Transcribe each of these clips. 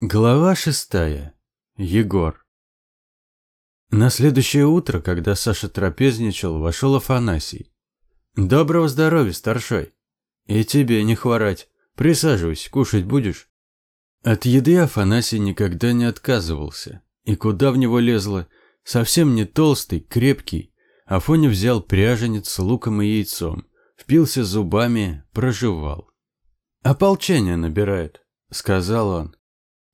Глава шестая. Егор. На следующее утро, когда Саша трапезничал, вошел Афанасий. «Доброго здоровья, старшой!» «И тебе не хворать. Присаживайся, кушать будешь?» От еды Афанасий никогда не отказывался. И куда в него лезло? Совсем не толстый, крепкий. Афоня взял пряженец с луком и яйцом, впился зубами, прожевал. «Ополчение набирает», — сказал он.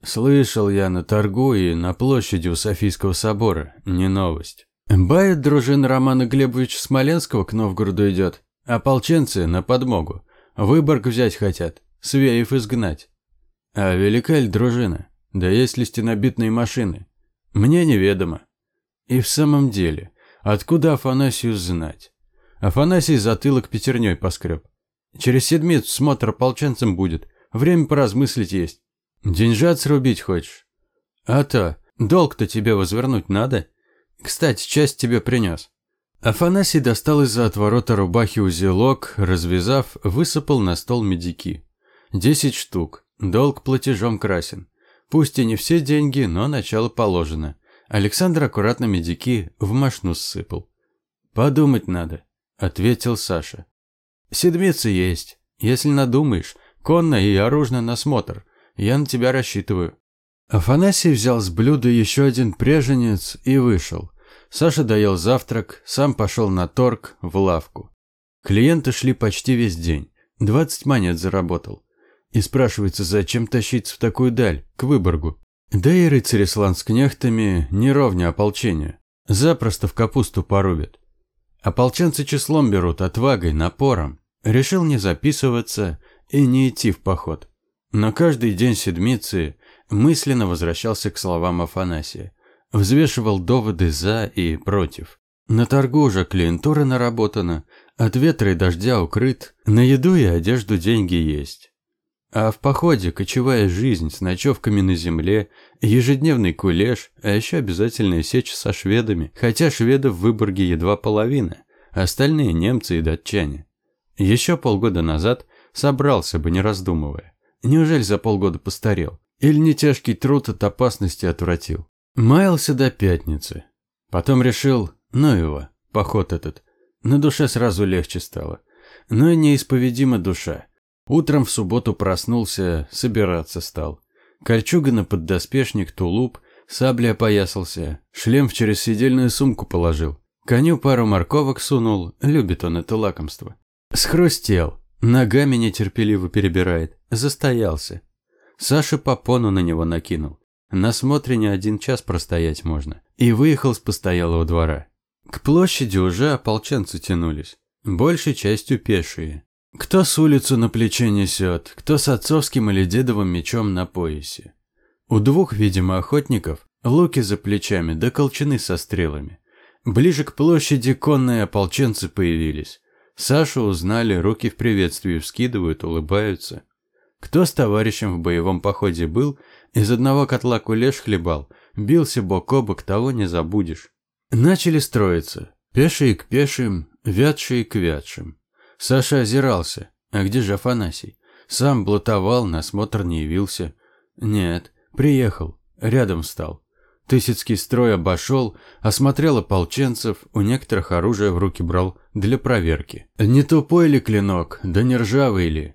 Слышал я на торгу и на площади у Софийского собора, не новость. Бает дружина Романа Глебовича Смоленского к Новгороду идет. Ополченцы на подмогу. Выборг взять хотят, Свеев изгнать. А велика ли дружина? Да есть ли стенобитные машины? Мне неведомо. И в самом деле, откуда Афанасию знать? Афанасий затылок пятерней поскреб. Через седмицу смотр ополченцам будет. Время поразмыслить есть. Деньжат срубить хочешь? А то, долг-то тебе возвернуть надо. Кстати, часть тебе принес. Афанасий достал из-за отворота рубахи узелок, развязав, высыпал на стол медики. Десять штук. Долг платежом красен. Пусть и не все деньги, но начало положено. Александр аккуратно медики в машну ссыпал. «Подумать надо», — ответил Саша. «Седмица есть. Если надумаешь, конно и оружно на смотр. Я на тебя рассчитываю». Афанасий взял с блюда еще один пряженец и вышел. Саша доел завтрак, сам пошел на торг, в лавку. Клиенты шли почти весь день. Двадцать монет заработал. И спрашивается, зачем тащиться в такую даль, к Выборгу? Да и рыцари с ланскнехтами не ровня ополчения. Запросто в капусту порубят. Ополченцы числом берут, отвагой, напором. Решил не записываться и не идти в поход. Но каждый день седмицы мысленно возвращался к словам Афанасия. Взвешивал доводы «за» и «против». На торгу уже клиентура наработана, от ветра и дождя укрыт, на еду и одежду деньги есть. А в походе кочевая жизнь с ночевками на земле, ежедневный кулеш, а еще обязательная сечь со шведами, хотя шведов в Выборге едва половина, остальные немцы и датчане. Еще полгода назад собрался бы, не раздумывая. Неужели за полгода постарел? Или не тяжкий труд от опасности отвратил? Маялся до пятницы. Потом решил, ну его, поход этот. На душе сразу легче стало. Но и неисповедима душа. Утром в субботу проснулся, собираться стал. Кольчуга на поддоспешник, тулуп, сабля опоясался, шлем в через сумку положил. Коню пару морковок сунул, любит он это лакомство. Схрустел, Ногами нетерпеливо перебирает. Застоялся. Саша попону на него накинул. На смотре один час простоять можно. И выехал с постоялого двора. К площади уже ополченцы тянулись. Большей частью пешие. Кто с улицу на плече несет, кто с отцовским или дедовым мечом на поясе. У двух, видимо, охотников луки за плечами да колчаны со стрелами. Ближе к площади конные ополченцы появились. Сашу узнали, руки в приветствии вскидывают, улыбаются. Кто с товарищем в боевом походе был, из одного котла кулеш хлебал, бился бок о бок, того не забудешь. Начали строиться. Пешие к пешим, вятшие к вятшим. Саша озирался. А где же Афанасий? Сам блатовал, на смотр не явился. Нет, приехал, рядом стал. Тысяцкий строй обошел, осмотрел ополченцев, у некоторых оружие в руки брал для проверки. Не тупой ли клинок, да не ржавый ли?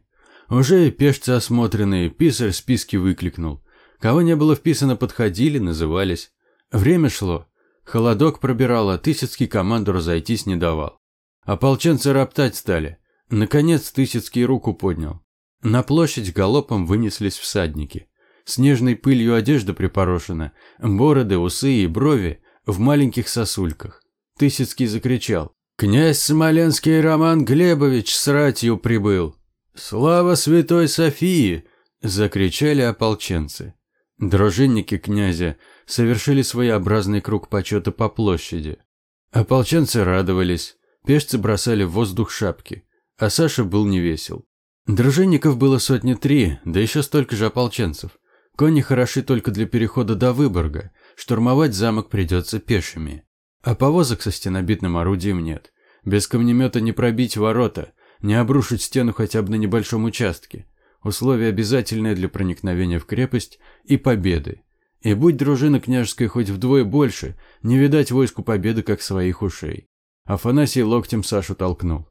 Уже и пешцы осмотренные, писарь списки выкликнул. Кого не было вписано, подходили, назывались. Время шло. Холодок пробирал, а Тысяцкий команду разойтись не давал. Ополченцы роптать стали. Наконец Тысяцкий руку поднял. На площадь галопом вынеслись всадники. Снежной пылью одежда припорошена, бороды, усы и брови в маленьких сосульках. Тысяцкий закричал. «Князь Смоленский Роман Глебович с ратью прибыл!» «Слава святой Софии!» – закричали ополченцы. Дружинники князя совершили своеобразный круг почета по площади. Ополченцы радовались, пешцы бросали в воздух шапки, а Саша был невесел. Дружинников было сотни три, да еще столько же ополченцев. Кони хороши только для перехода до Выборга, штурмовать замок придется пешими. А повозок со стенобитным орудием нет. Без камнемета не пробить ворота, не обрушить стену хотя бы на небольшом участке. условие обязательное для проникновения в крепость и победы. И будь дружина княжеская хоть вдвое больше, не видать войску победы, как своих ушей. Афанасий локтем Сашу толкнул.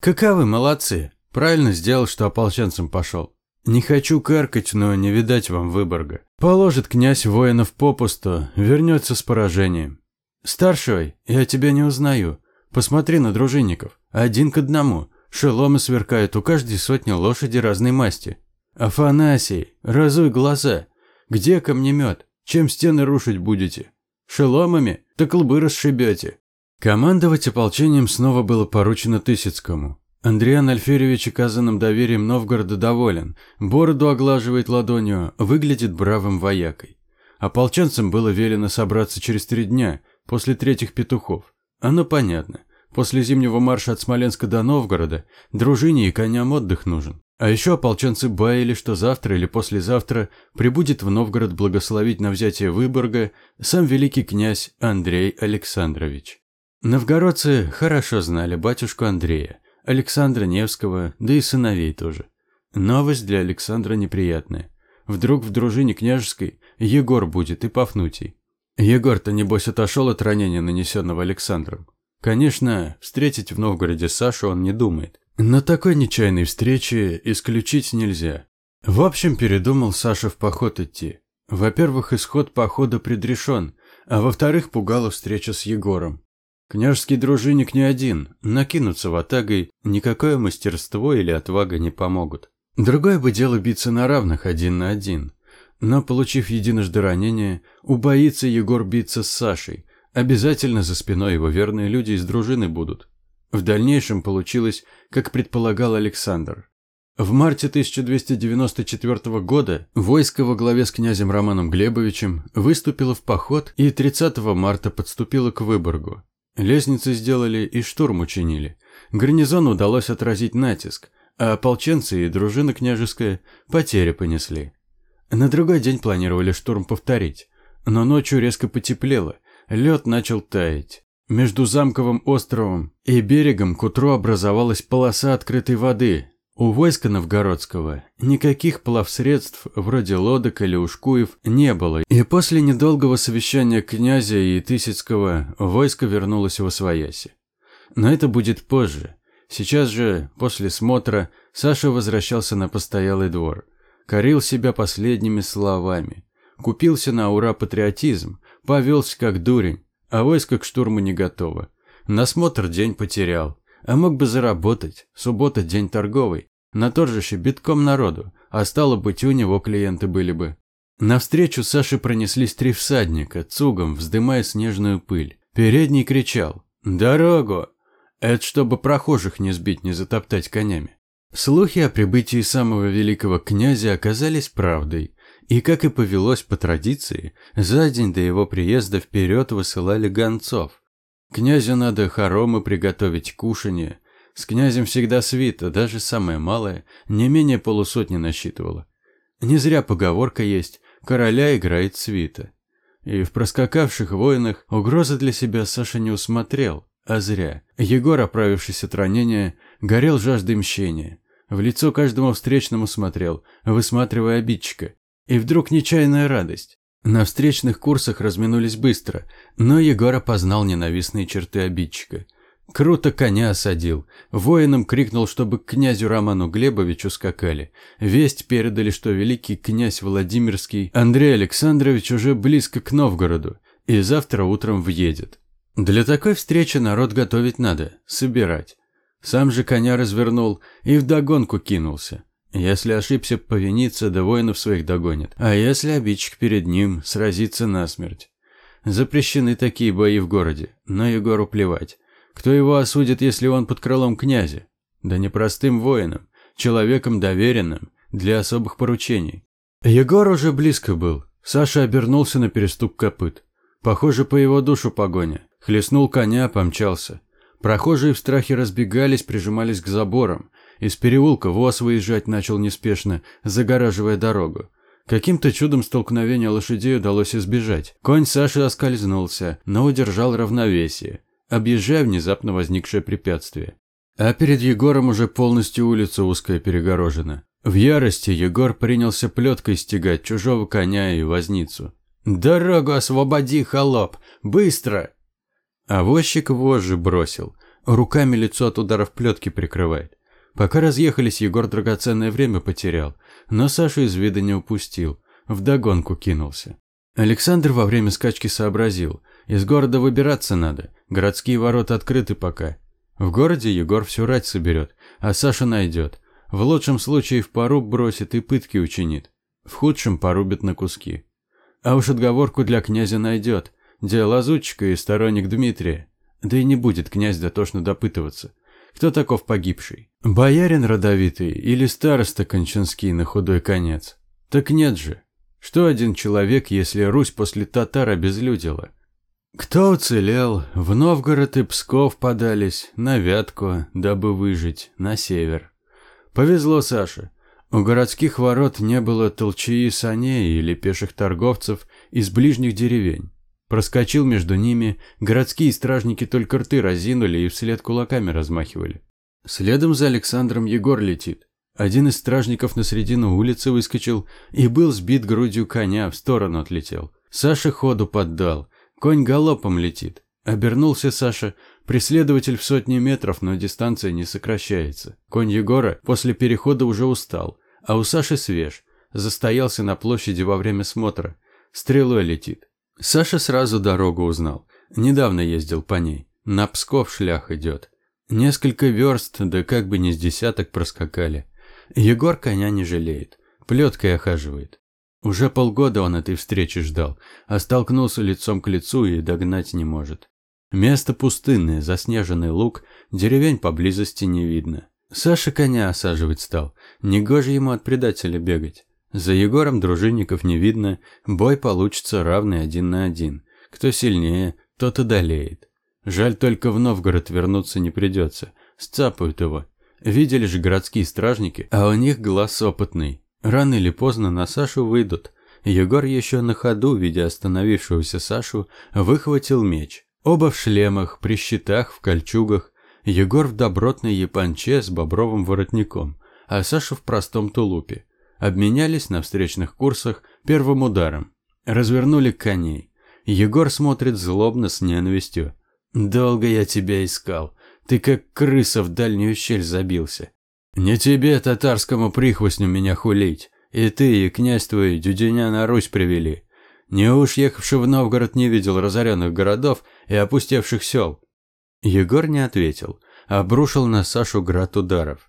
«Каковы молодцы! Правильно сделал, что ополченцем пошел. Не хочу каркать, но не видать вам Выборга. Положит князь воинов попусту, вернется с поражением. Старший, я тебя не узнаю. Посмотри на дружинников. Один к одному. Шеломы сверкают, у каждой сотни лошади разной масти. Афанасий, разуй глаза. Где камнемет? Чем стены рушить будете? Шеломами? Так лбы расшибете. Командовать ополчением снова было поручено Тысяцкому. Андриан Альферьевич оказанным доверием Новгорода доволен, бороду оглаживает ладонью, выглядит бравым воякой. Ополченцам было велено собраться через три дня, после третьих петухов. Оно понятно. После зимнего марша от Смоленска до Новгорода дружине и коням отдых нужен. А еще ополченцы баяли, что завтра или послезавтра прибудет в Новгород благословить на взятие Выборга сам великий князь Андрей Александрович. Новгородцы хорошо знали батюшку Андрея, Александра Невского, да и сыновей тоже. Новость для Александра неприятная. Вдруг в дружине княжеской Егор будет и Пафнутий. Егор-то, небось, отошел от ранения, нанесенного Александром. Конечно, встретить в Новгороде Сашу он не думает. Но такой нечаянной встречи исключить нельзя. В общем, передумал Саша в поход идти. Во-первых, исход похода предрешен, а во-вторых, пугала встреча с Егором. Княжеский дружинник не один, накинуться в атагой никакое мастерство или отвага не помогут. Другое бы дело биться на равных один на один. Но, получив единожды ранение, убоится Егор биться с Сашей. Обязательно за спиной его верные люди из дружины будут. В дальнейшем получилось, как предполагал Александр. В марте 1294 года войско во главе с князем Романом Глебовичем выступило в поход и 30 марта подступило к Выборгу. Лестницы сделали и штурм учинили. Гарнизону удалось отразить натиск, а ополченцы и дружина княжеская потери понесли. На другой день планировали штурм повторить, но ночью резко потеплело, лед начал таять. Между замковым островом и берегом к утру образовалась полоса открытой воды, у войска новгородского никаких плавсредств вроде лодок или ушкуев не было, и после недолгого совещания князя и Тысяцкого войско вернулось в Освояси. Но это будет позже. Сейчас же, после смотра, Саша возвращался на постоялый двор. Корил себя последними словами. Купился на ура патриотизм, повелся как дурень, а войско к штурму не готово. На смотр день потерял. А мог бы заработать. Суббота – день торговый. На торжище битком народу, а стало быть, у него клиенты были бы. Навстречу Саше пронеслись три всадника, цугом, вздымая снежную пыль. Передний кричал «Дорогу!» Это чтобы прохожих не сбить, не затоптать конями. Слухи о прибытии самого великого князя оказались правдой, и, как и повелось по традиции, за день до его приезда вперед высылали гонцов. Князю надо хоромы приготовить кушанье. С князем всегда свита, даже самая малая, не менее полусотни насчитывала. Не зря поговорка есть «короля играет свита». И в проскакавших воинах угрозы для себя Саша не усмотрел, а зря. Егор, оправившись от ранения, горел жаждой мщения. В лицо каждому встречному смотрел, высматривая обидчика. И вдруг нечаянная радость. На встречных курсах разминулись быстро, но Егор опознал ненавистные черты обидчика. Круто коня осадил. Воинам крикнул, чтобы к князю Роману Глебовичу скакали. Весть передали, что великий князь Владимирский Андрей Александрович уже близко к Новгороду и завтра утром въедет. Для такой встречи народ готовить надо, собирать. Сам же коня развернул и вдогонку кинулся. Если ошибся, повиниться, да воинов своих догонит. А если обидчик перед ним, сразится насмерть. Запрещены такие бои в городе, но Егору плевать. Кто его осудит, если он под крылом князя? Да не простым воином, человеком доверенным, для особых поручений. Егор уже близко был. Саша обернулся на перестук копыт. Похоже, по его душу погоня. Хлестнул коня, помчался. Прохожие в страхе разбегались, прижимались к заборам. Из переулка ВОЗ выезжать начал неспешно, загораживая дорогу. Каким-то чудом столкновения лошадей удалось избежать. Конь Саши оскользнулся, но удержал равновесие, объезжая внезапно возникшее препятствие. А перед Егором уже полностью улица узкая перегорожена. В ярости Егор принялся плеткой стегать чужого коня и возницу. «Дорогу освободи, холоп! Быстро!» А возчик вожжи бросил. Руками лицо от ударов плетки прикрывает. Пока разъехались, Егор драгоценное время потерял, но Сашу из вида не упустил. Вдогонку кинулся. Александр во время скачки сообразил. Из города выбираться надо. Городские ворота открыты пока. В городе Егор всю рать соберет, а Саша найдет. В лучшем случае в поруб бросит и пытки учинит. В худшем порубит на куски. А уж отговорку для князя найдет. Где лазутчика и сторонник Дмитрия. Да и не будет князь дотошно допытываться. Кто таков погибший? Боярин родовитый или староста кончанский на худой конец? Так нет же. Что один человек, если Русь после татар обезлюдила? Кто уцелел, в Новгород и Псков подались, на Вятку, дабы выжить, на север. Повезло Саше. У городских ворот не было толчаи саней или пеших торговцев из ближних деревень. Проскочил между ними, городские стражники только рты разинули и вслед кулаками размахивали. Следом за Александром Егор летит. Один из стражников на середину улицы выскочил и был сбит грудью коня, в сторону отлетел. Саша ходу поддал. Конь галопом летит. Обернулся Саша. Преследователь в сотни метров, но дистанция не сокращается. Конь Егора после перехода уже устал, а у Саши свеж. Застоялся на площади во время смотра. Стрелой летит. Саша сразу дорогу узнал. Недавно ездил по ней. На Псков шлях идет. Несколько верст, да как бы не с десяток проскакали. Егор коня не жалеет. Плеткой охаживает. Уже полгода он этой встречи ждал, а столкнулся лицом к лицу и догнать не может. Место пустынное, заснеженный луг, деревень поблизости не видно. Саша коня осаживать стал. Негоже ему от предателя бегать. За Егором дружинников не видно, бой получится равный один на один. Кто сильнее, тот одолеет. Жаль, только в Новгород вернуться не придется. Сцапают его. Видели же городские стражники, а у них глаз опытный. Рано или поздно на Сашу выйдут. Егор еще на ходу, видя остановившегося Сашу, выхватил меч. Оба в шлемах, при щитах, в кольчугах. Егор в добротной японче с бобровым воротником, а Саша в простом тулупе. Обменялись на встречных курсах первым ударом. Развернули коней. Егор смотрит злобно с ненавистью. «Долго я тебя искал. Ты как крыса в дальнюю щель забился. Не тебе, татарскому прихвостню, меня хулить. И ты, и князь твой Дюденя на Русь привели. Не уж ехавший в Новгород не видел разоренных городов и опустевших сел?» Егор не ответил, обрушил на Сашу град ударов.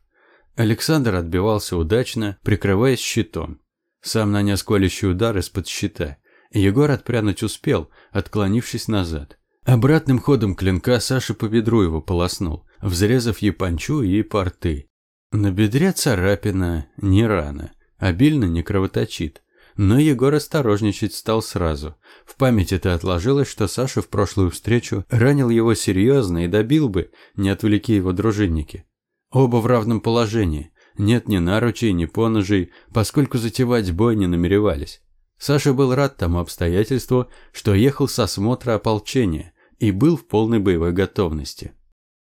Александр отбивался удачно, прикрываясь щитом. Сам нанес колющий удар из-под щита. Егор отпрянуть успел, отклонившись назад. Обратным ходом клинка Саша по бедру его полоснул, взрезав япончу и порты. На бедре царапина не рана, обильно не кровоточит. Но Егор осторожничать стал сразу. В памяти это отложилось, что Саша в прошлую встречу ранил его серьезно и добил бы, не отвлеки его дружинники. Оба в равном положении. Нет ни наручей, ни поножей, поскольку затевать бой не намеревались. Саша был рад тому обстоятельству, что ехал со смотра ополчения и был в полной боевой готовности.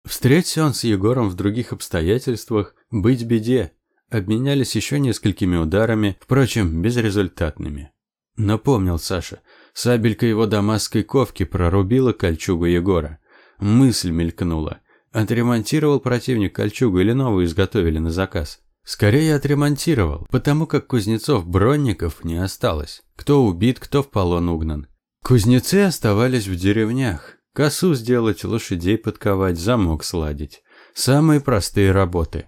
Встреться он с Егором в других обстоятельствах, быть беде. Обменялись еще несколькими ударами, впрочем, безрезультатными. Но помнил Саша, сабелька его дамасской ковки прорубила кольчугу Егора. Мысль мелькнула – Отремонтировал противник кольчугу или новую изготовили на заказ? Скорее отремонтировал, потому как кузнецов-бронников не осталось. Кто убит, кто в полон угнан. Кузнецы оставались в деревнях. Косу сделать, лошадей подковать, замок сладить. Самые простые работы.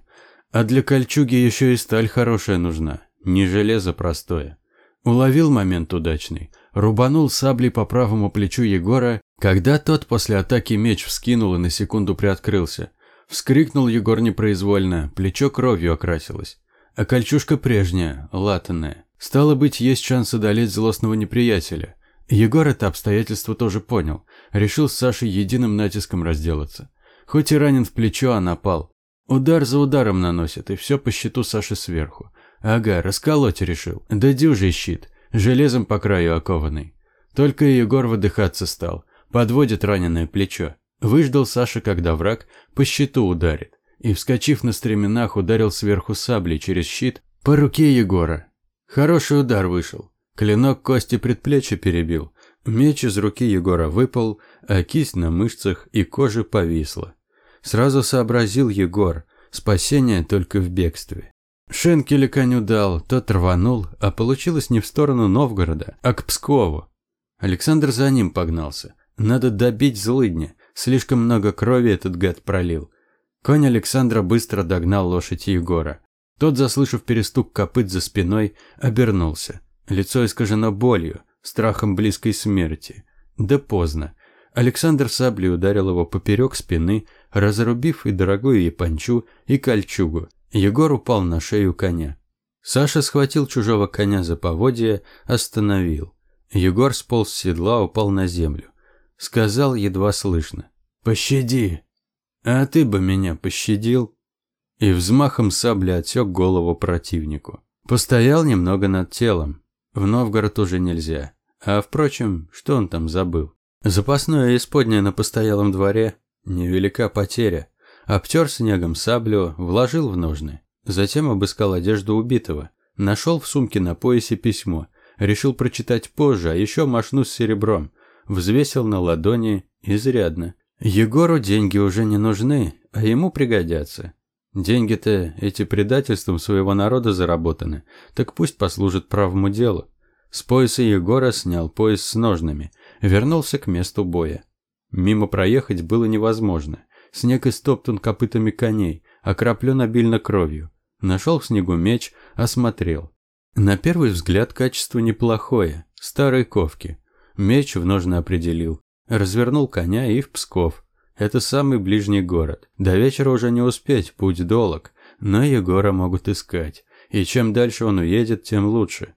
А для кольчуги еще и сталь хорошая нужна, не железо простое. Уловил момент удачный, рубанул саблей по правому плечу Егора когда тот после атаки меч вскинул и на секунду приоткрылся, вскрикнул Егор непроизвольно, плечо кровью окрасилось. А кольчушка прежняя, латанная. Стало быть, есть шанс одолеть злостного неприятеля. Егор это обстоятельство тоже понял. Решил с Сашей единым натиском разделаться. Хоть и ранен в плечо, а напал. Удар за ударом наносит, и все по щиту Саши сверху. Ага, расколоть решил. Да дюжий щит, железом по краю окованный. Только Егор выдыхаться стал. Подводит раненое плечо. Выждал Саша, когда враг по щиту ударит. И, вскочив на стременах, ударил сверху саблей через щит, По руке Егора. Хороший удар вышел. Клинок кости предплечья перебил. Меч из руки Егора выпал, а кисть на мышцах и коже повисла. Сразу сообразил Егор, спасение только в бегстве. Шенкеля коню дал, тот рванул, а получилось не в сторону Новгорода, а к Пскову. Александр за ним погнался. Надо добить злыдня, слишком много крови этот гад пролил. Конь Александра быстро догнал лошадь Егора. Тот, заслышав перестук копыт за спиной, обернулся. Лицо искажено болью, страхом близкой смерти. Да поздно. Александр саблей ударил его поперек спины, разрубив и дорогую япончу, и кольчугу. Егор упал на шею коня. Саша схватил чужого коня за поводья, остановил. Егор сполз с седла, упал на землю. Сказал едва слышно. «Пощади!» «А ты бы меня пощадил?» И взмахом сабли отсек голову противнику. Постоял немного над телом. В Новгород уже нельзя. А впрочем, что он там забыл? Запасное исподнее на постоялом дворе – невелика потеря. Обтер снегом саблю, вложил в ножны. Затем обыскал одежду убитого. Нашел в сумке на поясе письмо. Решил прочитать позже, а еще машну с серебром. Взвесил на ладони изрядно. Егору деньги уже не нужны, а ему пригодятся. Деньги-то эти предательством своего народа заработаны, так пусть послужат правому делу. С пояса Егора снял пояс с ножными – Вернулся к месту боя. Мимо проехать было невозможно. Снег истоптан копытами коней, окроплен обильно кровью. Нашел в снегу меч, осмотрел. На первый взгляд качество неплохое, старой ковки. Меч в ножны определил. Развернул коня и в Псков. Это самый ближний город. До вечера уже не успеть, путь долог. Но Егора могут искать. И чем дальше он уедет, тем лучше.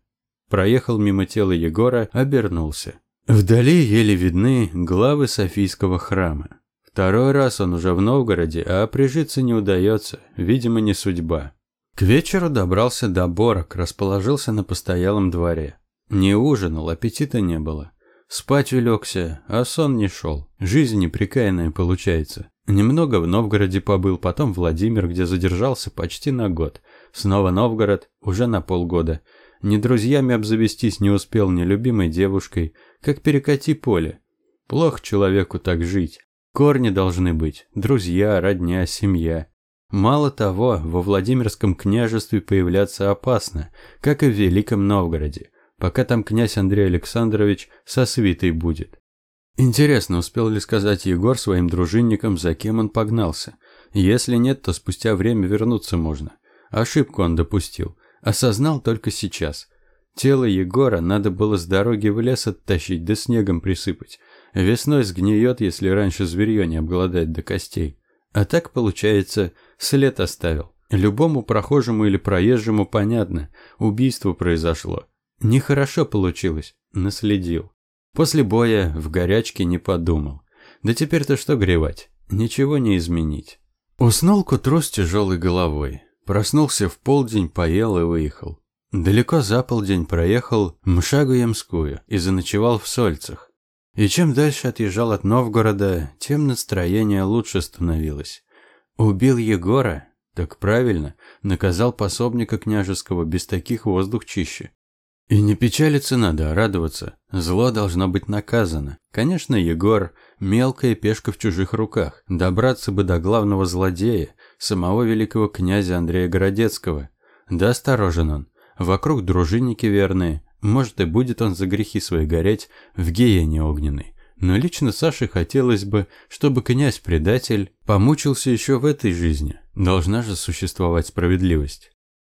Проехал мимо тела Егора, обернулся. Вдали еле видны главы Софийского храма. Второй раз он уже в Новгороде, а прижиться не удается, видимо, не судьба. К вечеру добрался до Борок, расположился на постоялом дворе. Не ужинал, аппетита не было. Спать улегся, а сон не шел. Жизнь неприкаянная получается. Немного в Новгороде побыл, потом Владимир, где задержался почти на год. Снова Новгород, уже на полгода. Ни друзьями обзавестись не успел, ни любимой девушкой, как перекати поле. Плохо человеку так жить. Корни должны быть, друзья, родня, семья. Мало того, во Владимирском княжестве появляться опасно, как и в Великом Новгороде, пока там князь Андрей Александрович со свитой будет. Интересно, успел ли сказать Егор своим дружинникам, за кем он погнался? Если нет, то спустя время вернуться можно. Ошибку он допустил. Осознал только сейчас. Тело Егора надо было с дороги в лес оттащить, да снегом присыпать. Весной сгниет, если раньше зверье не обгладает до костей. А так, получается, след оставил. Любому прохожему или проезжему понятно, убийство произошло. Нехорошо получилось, наследил. После боя в горячке не подумал. Да теперь-то что гревать, ничего не изменить. Уснул к утру с тяжелой головой. Проснулся в полдень, поел и выехал. Далеко за полдень проехал Мшагу Ямскую и заночевал в Сольцах. И чем дальше отъезжал от Новгорода, тем настроение лучше становилось. Убил Егора? Так правильно, наказал пособника княжеского, без таких воздух чище. И не печалиться надо, а радоваться. Зло должно быть наказано. Конечно, Егор – мелкая пешка в чужих руках. Добраться бы до главного злодея, самого великого князя Андрея Городецкого. Да осторожен он. Вокруг дружинники верные. Может, и будет он за грехи свои гореть в гиене огненной. Но лично Саше хотелось бы, чтобы князь-предатель помучился еще в этой жизни. Должна же существовать справедливость.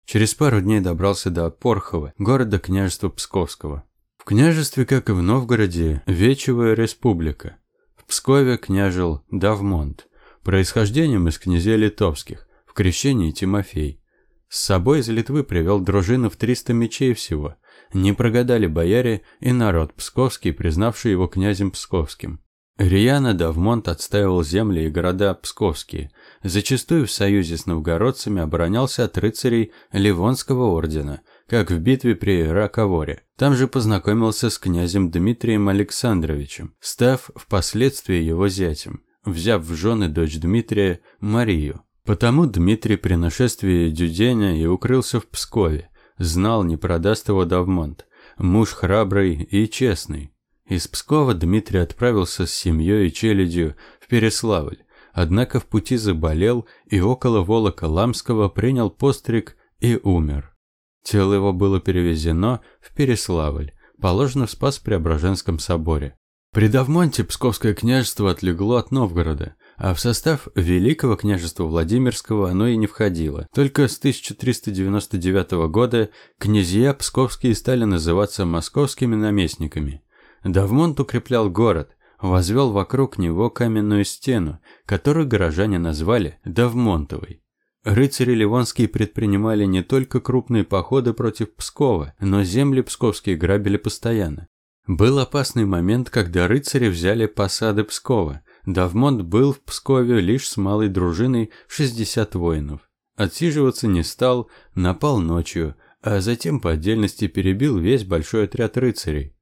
Через пару дней добрался до Порхова, города княжества Псковского. В княжестве, как и в Новгороде, Вечевая республика. В Пскове княжил Давмонт, происхождением из князей литовских, в крещении Тимофей. С собой из Литвы привел дружину в 300 мечей всего. Не прогадали бояре и народ псковский, признавший его князем псковским. Рьяно Давмонт отстаивал земли и города псковские, зачастую в союзе с новгородцами оборонялся от рыцарей Ливонского ордена, как в битве при Раковоре. Там же познакомился с князем Дмитрием Александровичем, став впоследствии его зятем, взяв в жены дочь Дмитрия Марию. Потому Дмитрий при нашествии Дюденя и укрылся в Пскове. Знал, не продаст его Давмонт. Муж храбрый и честный. Из Пскова Дмитрий отправился с семьей и челядью в Переславль. Однако в пути заболел и около Волока-Ламского принял постриг и умер. Тело его было перевезено в Переславль, положено в Спас-Преображенском соборе. При Давмонте Псковское княжество отлегло от Новгорода а в состав Великого княжества Владимирского оно и не входило. Только с 1399 года князья псковские стали называться московскими наместниками. Давмонт укреплял город, возвел вокруг него каменную стену, которую горожане назвали Давмонтовой. Рыцари Ливонские предпринимали не только крупные походы против Пскова, но земли псковские грабили постоянно. Был опасный момент, когда рыцари взяли посады Пскова, Давмонт был в Пскове лишь с малой дружиной в 60 воинов. Отсиживаться не стал, напал ночью, а затем по отдельности перебил весь большой отряд рыцарей.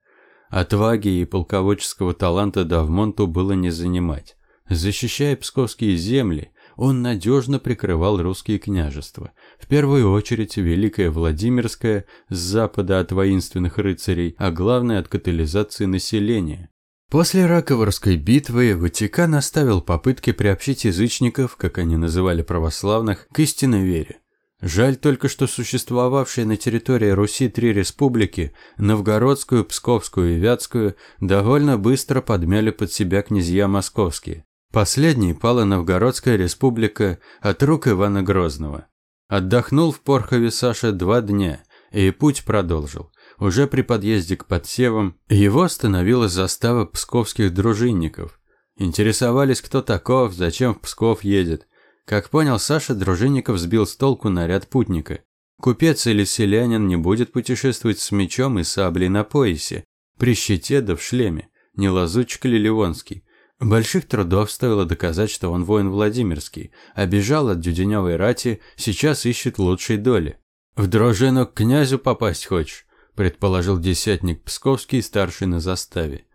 Отваги и полководческого таланта Давмонту было не занимать. Защищая псковские земли, он надежно прикрывал русские княжества. В первую очередь Великое Владимирское с запада от воинственных рыцарей, а главное от катализации населения. После Раковорской битвы Ватикан оставил попытки приобщить язычников, как они называли православных, к истинной вере. Жаль только, что существовавшие на территории Руси три республики, Новгородскую, Псковскую и Вятскую, довольно быстро подмяли под себя князья московские. Последней пала Новгородская республика от рук Ивана Грозного. Отдохнул в Порхове Саша два дня, и путь продолжил. Уже при подъезде к подсевам его остановила застава псковских дружинников. Интересовались, кто таков, зачем в Псков едет. Как понял Саша, дружинников сбил с толку наряд путника. Купец или селянин не будет путешествовать с мечом и саблей на поясе, при щите да в шлеме, не лазучик ли Ливонский. Больших трудов стоило доказать, что он воин Владимирский, а бежал от Дюденевой рати, сейчас ищет лучшей доли. В дружину к князю попасть хочешь? предположил десятник Псковский, старший на заставе.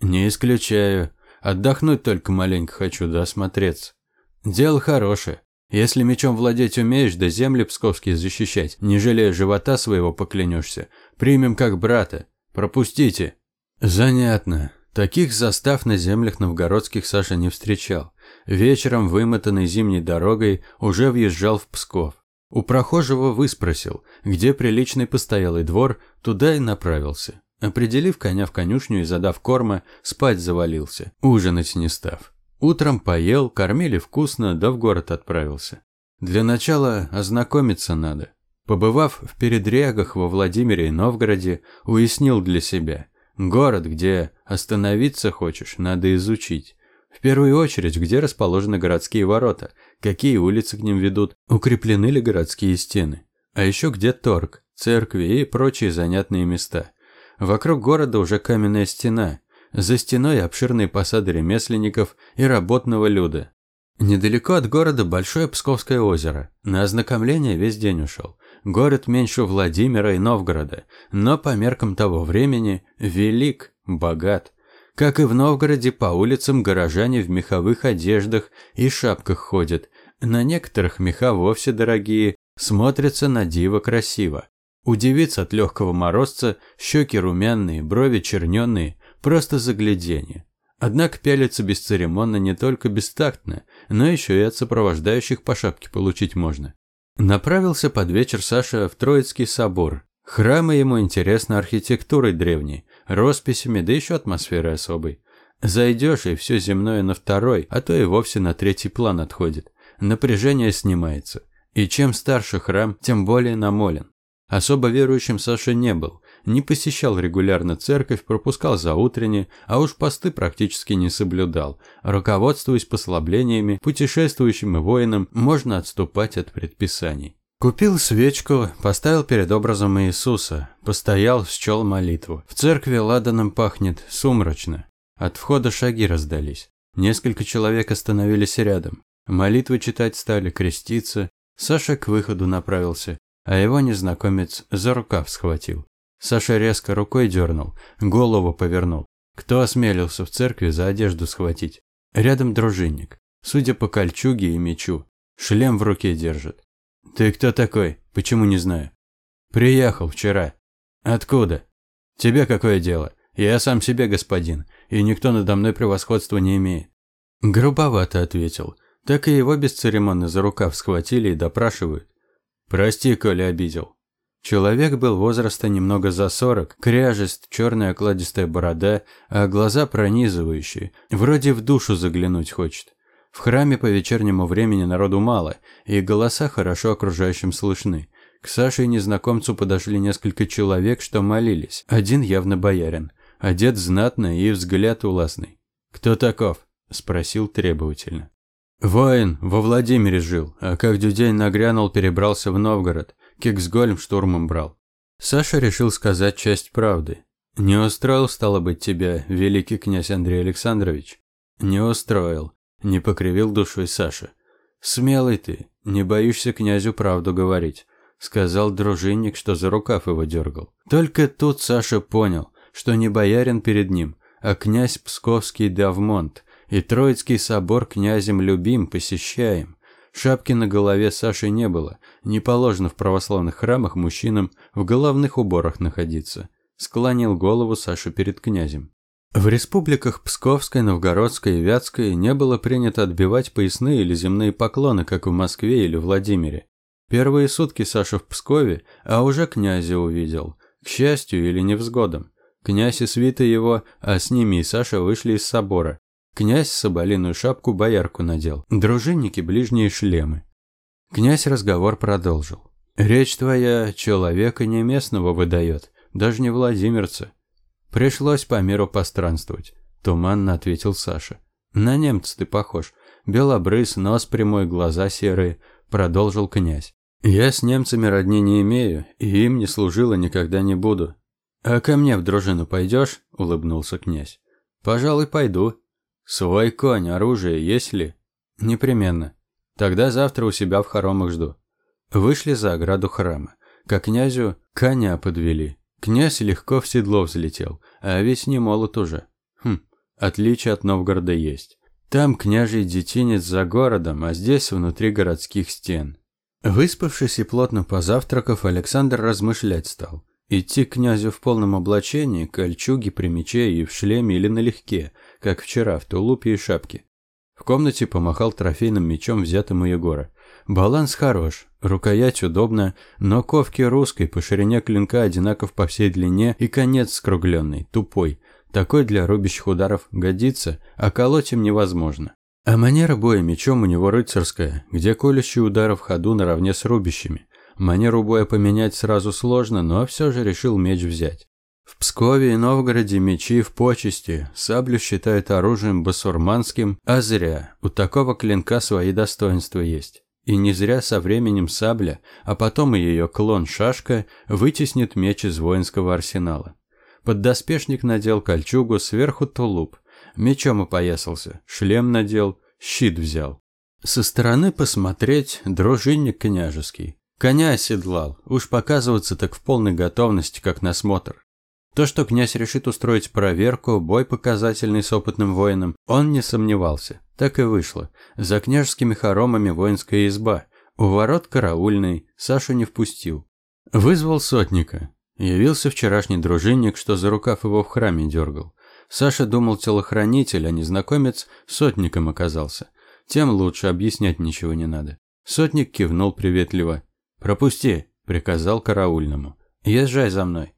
Не исключаю. Отдохнуть только маленько хочу, да осмотреться. Дело хорошее. Если мечом владеть умеешь, да земли псковские защищать, не жалея живота своего поклянешься, примем как брата. Пропустите. Занятно. Таких застав на землях новгородских Саша не встречал. Вечером, вымотанный зимней дорогой, уже въезжал в Псков. У прохожего выспросил, где приличный постоялый двор, туда и направился. Определив коня в конюшню и задав корма, спать завалился, ужинать не став. Утром поел, кормили вкусно, да в город отправился. Для начала ознакомиться надо. Побывав в передрягах во Владимире и Новгороде, уяснил для себя. Город, где остановиться хочешь, надо изучить. В первую очередь, где расположены городские ворота, какие улицы к ним ведут, укреплены ли городские стены. А еще где торг, церкви и прочие занятные места. Вокруг города уже каменная стена. За стеной обширные посады ремесленников и работного люда. Недалеко от города Большое Псковское озеро. На ознакомление весь день ушел. Город меньше Владимира и Новгорода, но по меркам того времени велик, богат. Как и в Новгороде, по улицам горожане в меховых одеждах и шапках ходят. На некоторых меха вовсе дорогие, смотрятся на диво красиво. У девиц от легкого морозца щеки румяные, брови черненные, просто загляденье. Однако пялиться бесцеремонно не только бестактно, но еще и от сопровождающих по шапке получить можно. Направился под вечер Саша в Троицкий собор. Храмы ему интересны архитектурой древней, росписями, да еще атмосферой особой. Зайдешь, и все земное на второй, а то и вовсе на третий план отходит. Напряжение снимается. И чем старше храм, тем более намолен. Особо верующим Саша не был. Не посещал регулярно церковь, пропускал за утренние, а уж посты практически не соблюдал. Руководствуясь послаблениями, путешествующим и воинам можно отступать от предписаний. Купил свечку, поставил перед образом Иисуса, постоял, счел молитву. В церкви ладаном пахнет, сумрачно. От входа шаги раздались. Несколько человек остановились рядом. Молитвы читать стали, креститься. Саша к выходу направился, а его незнакомец за рукав схватил. Саша резко рукой дернул, голову повернул. Кто осмелился в церкви за одежду схватить? Рядом дружинник. Судя по кольчуге и мечу, Шлем в руке держит. Ты кто такой? Почему не знаю? Приехал вчера. Откуда? Тебе какое дело? Я сам себе господин, и никто надо мной превосходства не имеет. Грубовато ответил. Так и его бесцеремонно за рукав схватили и допрашивают. Прости, коли обидел. Человек был возраста немного за сорок, кряжест, черная окладистая борода, а глаза пронизывающие, вроде в душу заглянуть хочет. В храме по вечернему времени народу мало, и голоса хорошо окружающим слышны. К Саше и незнакомцу подошли несколько человек, что молились. Один явно боярин, одет знатно и взгляд уласный. «Кто таков?» – спросил требовательно. «Воин, во Владимире жил, а как дюдень нагрянул, перебрался в Новгород. Киксгольм штурмом брал. Саша решил сказать часть правды. Не устроил, стало быть, тебя, великий князь Андрей Александрович? Не устроил. Не покривил душой Саша. Смелый ты, не боишься князю правду говорить. Сказал дружинник, что за рукав его дергал. Только тут Саша понял, что не боярин перед ним, а князь Псковский Давмонт, и Троицкий собор князем любим, посещаем. Шапки на голове Саши не было. Не положено в православных храмах мужчинам в головных уборах находиться. Склонил голову Саша перед князем. В республиках Псковской, Новгородской и Вятской не было принято отбивать поясные или земные поклоны, как в Москве или Владимире. Первые сутки Саша в Пскове, а уже князя увидел. К счастью или невзгодам. Князь и свита его, а с ними и Саша вышли из собора. Князь соболиную шапку боярку надел, дружинники ближние шлемы. Князь разговор продолжил. «Речь твоя человека не местного выдает, даже не владимирца». «Пришлось по миру постранствовать», – туманно ответил Саша. «На немца ты похож. Белобрыс, нос прямой, глаза серые», – продолжил князь. «Я с немцами родни не имею, и им не служила никогда не буду». «А ко мне в дружину пойдешь?» – улыбнулся князь. «Пожалуй, пойду», Свой конь, оружие есть ли? Непременно. Тогда завтра у себя в хоромах жду. Вышли за ограду храма. К князю коня подвели. Князь легко в седло взлетел, а весь не молод уже. Хм, отличие от Новгорода есть. Там княжий детинец за городом, а здесь внутри городских стен. Выспавшись и плотно позавтракав, Александр размышлять стал. Идти к князю в полном облачении, кольчуге при мече и в шлеме или налегке, как вчера, в тулупе и шапке. В комнате помахал трофейным мечом, взятым у Егора. Баланс хорош, рукоять удобна, но ковки русской по ширине клинка одинаков по всей длине и конец скругленный, тупой. Такой для рубящих ударов годится, а колоть им невозможно. А манера боя мечом у него рыцарская, где колющий удар в ходу наравне с рубящими. Манеру боя поменять сразу сложно, но все же решил меч взять. Пскове и Новгороде мечи в почести, саблю считают оружием басурманским, а зря, у такого клинка свои достоинства есть. И не зря со временем сабля, а потом и ее клон шашка вытеснит меч из воинского арсенала. Поддоспешник надел кольчугу, сверху тулуп. Мечом опоясался, шлем надел, щит взял. Со стороны посмотреть дружинник княжеский. Коня оседлал, уж показываться так в полной готовности, как на смотр. То, что князь решит устроить проверку, бой показательный с опытным воином, он не сомневался. Так и вышло. За княжескими хоромами воинская изба. У ворот караульный, Сашу не впустил. Вызвал сотника. Явился вчерашний дружинник, что за рукав его в храме дергал. Саша думал телохранитель, а незнакомец сотником оказался. Тем лучше, объяснять ничего не надо. Сотник кивнул приветливо. «Пропусти», – приказал караульному. «Езжай за мной».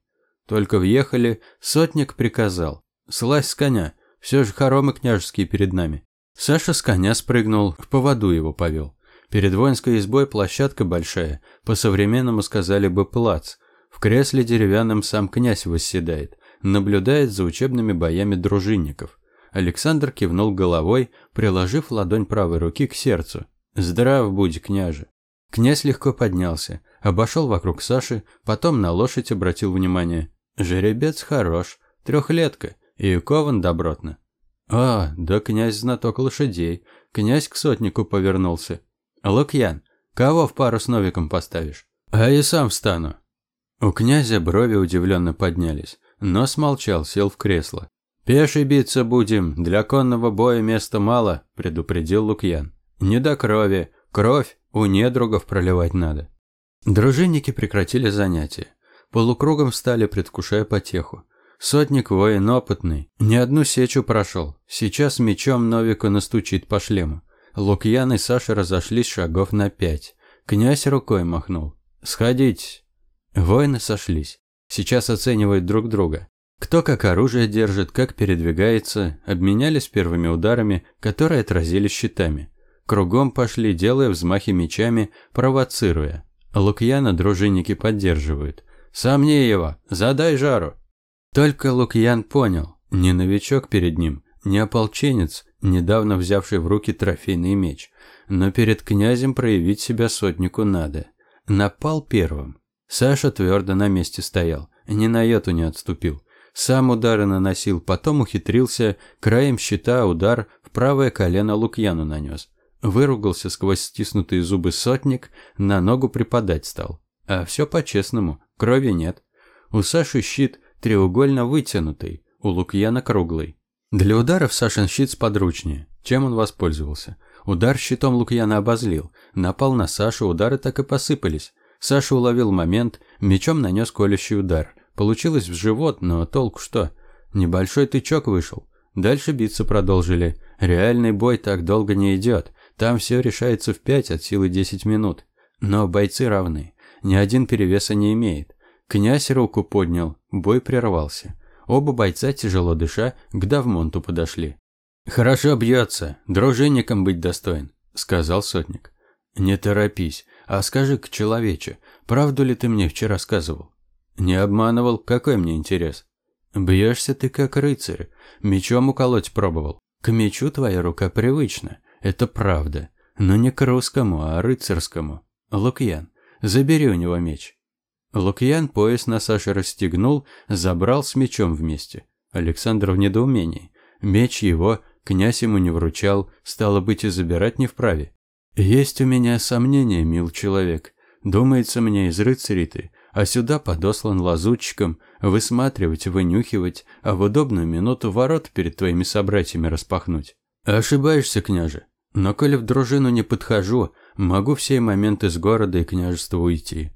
Только въехали, сотник приказал. «Слазь с коня, все же хоромы княжеские перед нами». Саша с коня спрыгнул, в поводу его повел. Перед воинской избой площадка большая, по-современному сказали бы плац. В кресле деревянном сам князь восседает, наблюдает за учебными боями дружинников. Александр кивнул головой, приложив ладонь правой руки к сердцу. «Здрав будь, княже!» Князь легко поднялся, обошел вокруг Саши, потом на лошадь обратил внимание. Жеребец хорош, трехлетка, и кован добротно. А, да князь знаток лошадей. Князь к сотнику повернулся. Лукьян, кого в пару с Новиком поставишь? А и сам встану. У князя брови удивленно поднялись, но смолчал, сел в кресло. «Пеший биться будем, для конного боя места мало», – предупредил Лукьян. «Не до крови, Кровь у недругов проливать надо. Дружинники прекратили занятия. Полукругом встали, предвкушая потеху. Сотник воин опытный, не одну сечу прошел. Сейчас мечом Новику настучит по шлему. Лукьян и Саша разошлись шагов на пять. Князь рукой махнул. «Сходитесь». Воины сошлись. Сейчас оценивают друг друга. Кто как оружие держит, как передвигается, обменялись первыми ударами, которые отразились щитами. Кругом пошли, делая взмахи мечами, провоцируя. Лукьяна дружинники поддерживают. «Сомни его! Задай жару!» Только Лукьян понял, не новичок перед ним, не ополченец, недавно взявший в руки трофейный меч. Но перед князем проявить себя сотнику надо. Напал первым. Саша твердо на месте стоял, ни на йоту не отступил. Сам удары наносил, потом ухитрился, краем щита удар в правое колено Лукьяну нанес. Выругался сквозь стиснутые зубы сотник, на ногу припадать стал. А все по-честному, крови нет. У Саши щит треугольно вытянутый, у Лукьяна круглый. Для ударов Сашин щит сподручнее. Чем он воспользовался? Удар щитом Лукьяна обозлил. Напал на Сашу, удары так и посыпались. Саша уловил момент, мечом нанес колющий удар. Получилось в живот, но толку что? Небольшой тычок вышел. Дальше биться продолжили. Реальный бой так долго не идет. Там все решается в пять от силы десять минут. Но бойцы равны. Ни один перевеса не имеет. Князь руку поднял, бой прервался. Оба бойца, тяжело дыша, к Давмонту подошли. «Хорошо бьется, дружинником быть достоин», — сказал сотник. «Не торопись, а скажи к человече, правду ли ты мне вчера сказывал?» «Не обманывал, какой мне интерес?» «Бьешься ты как рыцарь, мечом уколоть пробовал. К мечу твоя рука привычна, это правда, но не к русскому, а рыцарскому. Лукьян, забери у него меч». Лукьян пояс на Саше расстегнул, забрал с мечом вместе. Александр в недоумении. Меч его князь ему не вручал, стало быть, и забирать не вправе. «Есть у меня сомнения, мил человек. Думается мне из рыцарей ты, а сюда подослан лазутчиком высматривать, вынюхивать, а в удобную минуту ворот перед твоими собратьями распахнуть. Ошибаешься, княже. Но коли в дружину не подхожу, могу в сей момент из города и княжества уйти.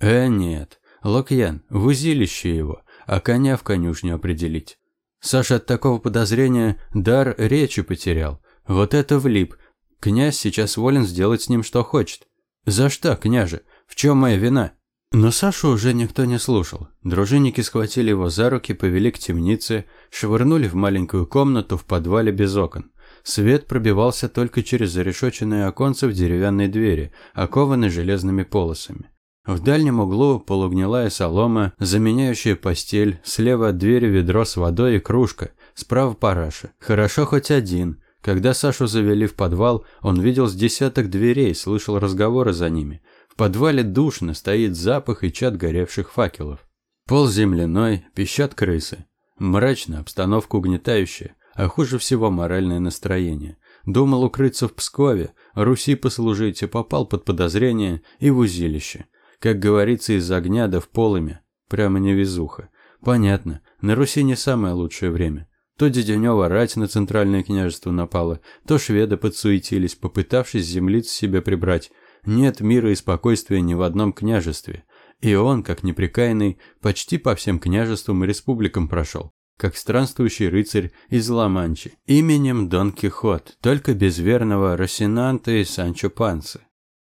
Э, нет. Лукьян, в узилище его, а коня в конюшню определить. Саша от такого подозрения дар речи потерял. Вот это влип. Князь сейчас волен сделать с ним что хочет. За что, княже? В чем моя вина? Но Сашу уже никто не слушал. Дружинники схватили его за руки, повели к темнице, швырнули в маленькую комнату в подвале без окон. Свет пробивался только через зарешоченные оконцы в деревянной двери, окованной железными полосами. В дальнем углу полугнилая солома, заменяющая постель, слева от двери ведро с водой и кружка, справа параша. Хорошо хоть один. Когда Сашу завели в подвал, он видел с десяток дверей, слышал разговоры за ними. В подвале душно, стоит запах и чад горевших факелов. Пол земляной, пищат крысы. Мрачно, обстановка угнетающая, а хуже всего моральное настроение. Думал укрыться в Пскове, Руси послужить, и попал под подозрение и в узилище. Как говорится, из огня да в полыми. Прямо невезуха. Понятно, на Руси не самое лучшее время. То Деденева рать на центральное княжество напала, то шведы подсуетились, попытавшись землиц себе прибрать. Нет мира и спокойствия ни в одном княжестве. И он, как непрекаянный, почти по всем княжествам и республикам прошел, как странствующий рыцарь из Ла-Манчи, именем Дон Кихот, только без верного Росинанта и Санчо Пансы.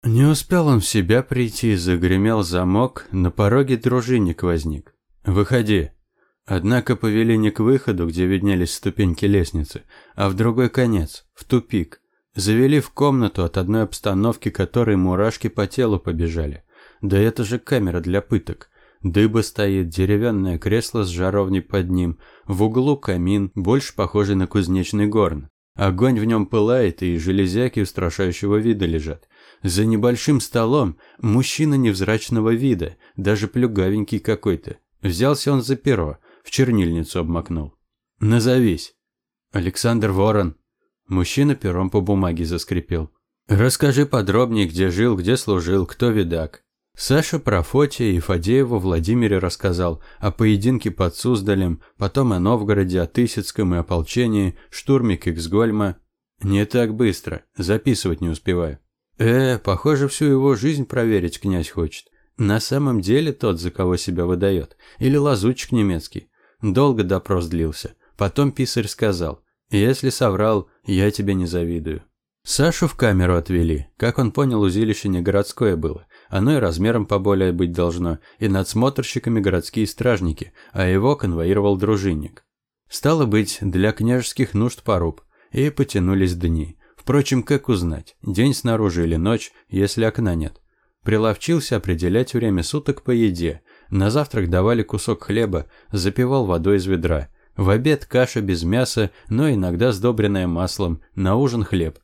Не успел он в себя прийти, загремел замок, на пороге дружинник возник. «Выходи». Однако повели не к выходу, где виднелись ступеньки лестницы, а в другой конец, в тупик. Завели в комнату, от одной обстановки которой мурашки по телу побежали. Да это же камера для пыток. Дыба стоит, деревянное кресло с жаровней под ним, в углу камин, больше похожий на кузнечный горн. Огонь в нем пылает, и железяки устрашающего вида лежат. За небольшим столом мужчина невзрачного вида, даже плюгавенький какой-то. Взялся он за перо, в чернильницу обмакнул. «Назовись». «Александр Ворон». Мужчина пером по бумаге заскрипел. «Расскажи подробнее, где жил, где служил, кто видак». Саша про Фотия и Фадеева Владимире рассказал о поединке под Суздалем, потом о Новгороде, о Тысяцком и ополчении, штурме Киксгольма. «Не так быстро, записывать не успеваю». Э, похоже, всю его жизнь проверить князь хочет. На самом деле тот, за кого себя выдает. Или лазутчик немецкий. Долго допрос длился. Потом писарь сказал, если соврал, я тебе не завидую. Сашу в камеру отвели. Как он понял, узилище не городское было. Оно и размером поболее быть должно, и надсмотрщиками городские стражники, а его конвоировал дружинник. Стало быть, для княжеских нужд поруб. И потянулись дни. Впрочем, как узнать, день снаружи или ночь, если окна нет? Приловчился определять время суток по еде. На завтрак давали кусок хлеба, запивал водой из ведра. В обед каша без мяса, но иногда сдобренная маслом, на ужин хлеб.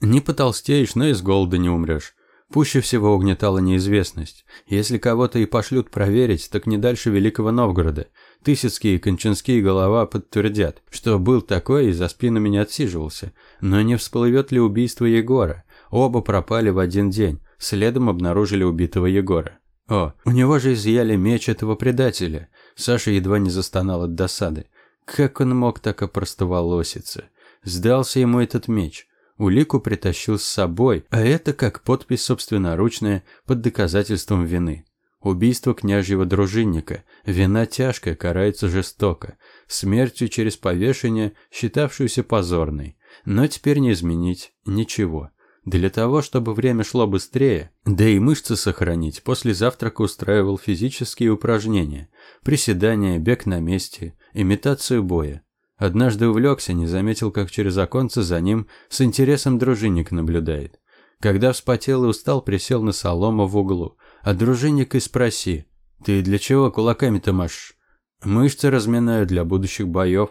Не потолстеешь, но и с голода не умрешь. Пуще всего угнетала неизвестность. Если кого-то и пошлют проверить, так не дальше Великого Новгорода. Тысяцкие и Кончинские голова подтвердят, что был такой и за спинами не отсиживался. Но не всплывет ли убийство Егора? Оба пропали в один день. Следом обнаружили убитого Егора. О, у него же изъяли меч этого предателя. Саша едва не застонал от досады. Как он мог так опростоволоситься? Сдался ему этот меч. Улику притащил с собой, а это как подпись собственноручная под доказательством вины. Убийство княжьего дружинника. Вина тяжкая, карается жестоко. Смертью через повешение, считавшуюся позорной. Но теперь не изменить ничего. Для того, чтобы время шло быстрее, да и мышцы сохранить, после завтрака устраивал физические упражнения, приседания, бег на месте, имитацию боя. Однажды увлекся, не заметил, как через оконце за ним с интересом дружинник наблюдает. Когда вспотел и устал, присел на солому в углу. А дружинник и спроси, «Ты для чего кулаками-то машешь?» «Мышцы разминаю для будущих боев».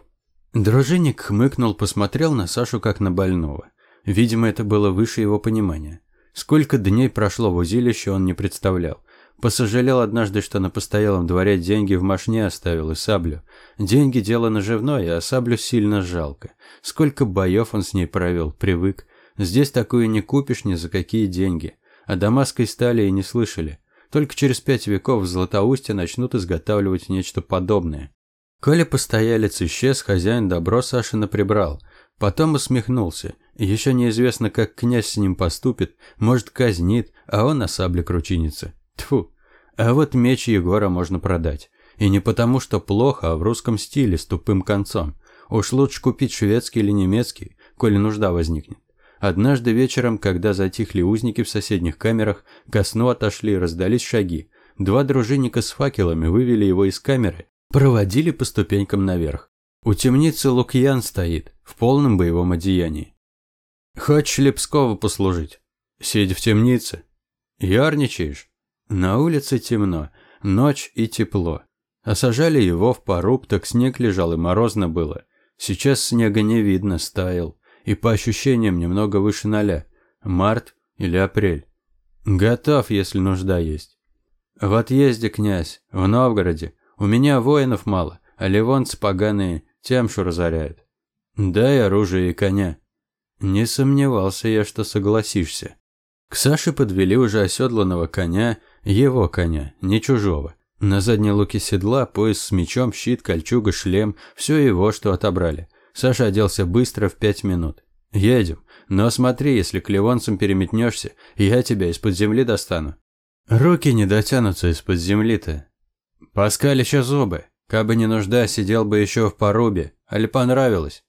Дружинник хмыкнул, посмотрел на Сашу как на больного. Видимо, это было выше его понимания. Сколько дней прошло в узилище, он не представлял. Посожалел однажды, что на постоялом дворе деньги в машне оставил и саблю. Деньги – дело наживное, а саблю сильно жалко. Сколько боев он с ней провел, привык. Здесь такую не купишь ни за какие деньги. О дамасской стали и не слышали. Только через пять веков в Златоусте начнут изготавливать нечто подобное. Коля постоялец исчез, хозяин добро Сашина прибрал. Потом усмехнулся. Еще неизвестно, как князь с ним поступит. Может, казнит, а он на сабле кручинится. Тфу. А вот меч Егора можно продать. И не потому, что плохо, а в русском стиле, с тупым концом. Уж лучше купить шведский или немецкий, коли нужда возникнет. Однажды вечером, когда затихли узники в соседних камерах, ко сну отошли, раздались шаги. Два дружинника с факелами вывели его из камеры, проводили по ступенькам наверх. У темницы Лукьян стоит, в полном боевом одеянии. Хочешь Лепского послужить? Сидь в темнице. Ярничаешь? На улице темно, ночь и тепло. Осажали его в поруб, так снег лежал и морозно было. Сейчас снега не видно, стаял. И по ощущениям немного выше ноля. Март или апрель. Готов, если нужда есть. В отъезде, князь, в Новгороде. У меня воинов мало, а ливонцы поганые темшу разоряют. Дай оружие и коня. Не сомневался я, что согласишься. К Саше подвели уже оседланного коня, его коня, не чужого. На задней луке седла пояс с мечом, щит, кольчуга, шлем – все его, что отобрали. Саша оделся быстро в пять минут. «Едем. Но смотри, если к ливонцам переметнешься, я тебя из-под земли достану». Руки не дотянутся из-под земли-то. Паскаль еще зубы. Кабы не нужда, сидел бы еще в порубе. Али понравилось?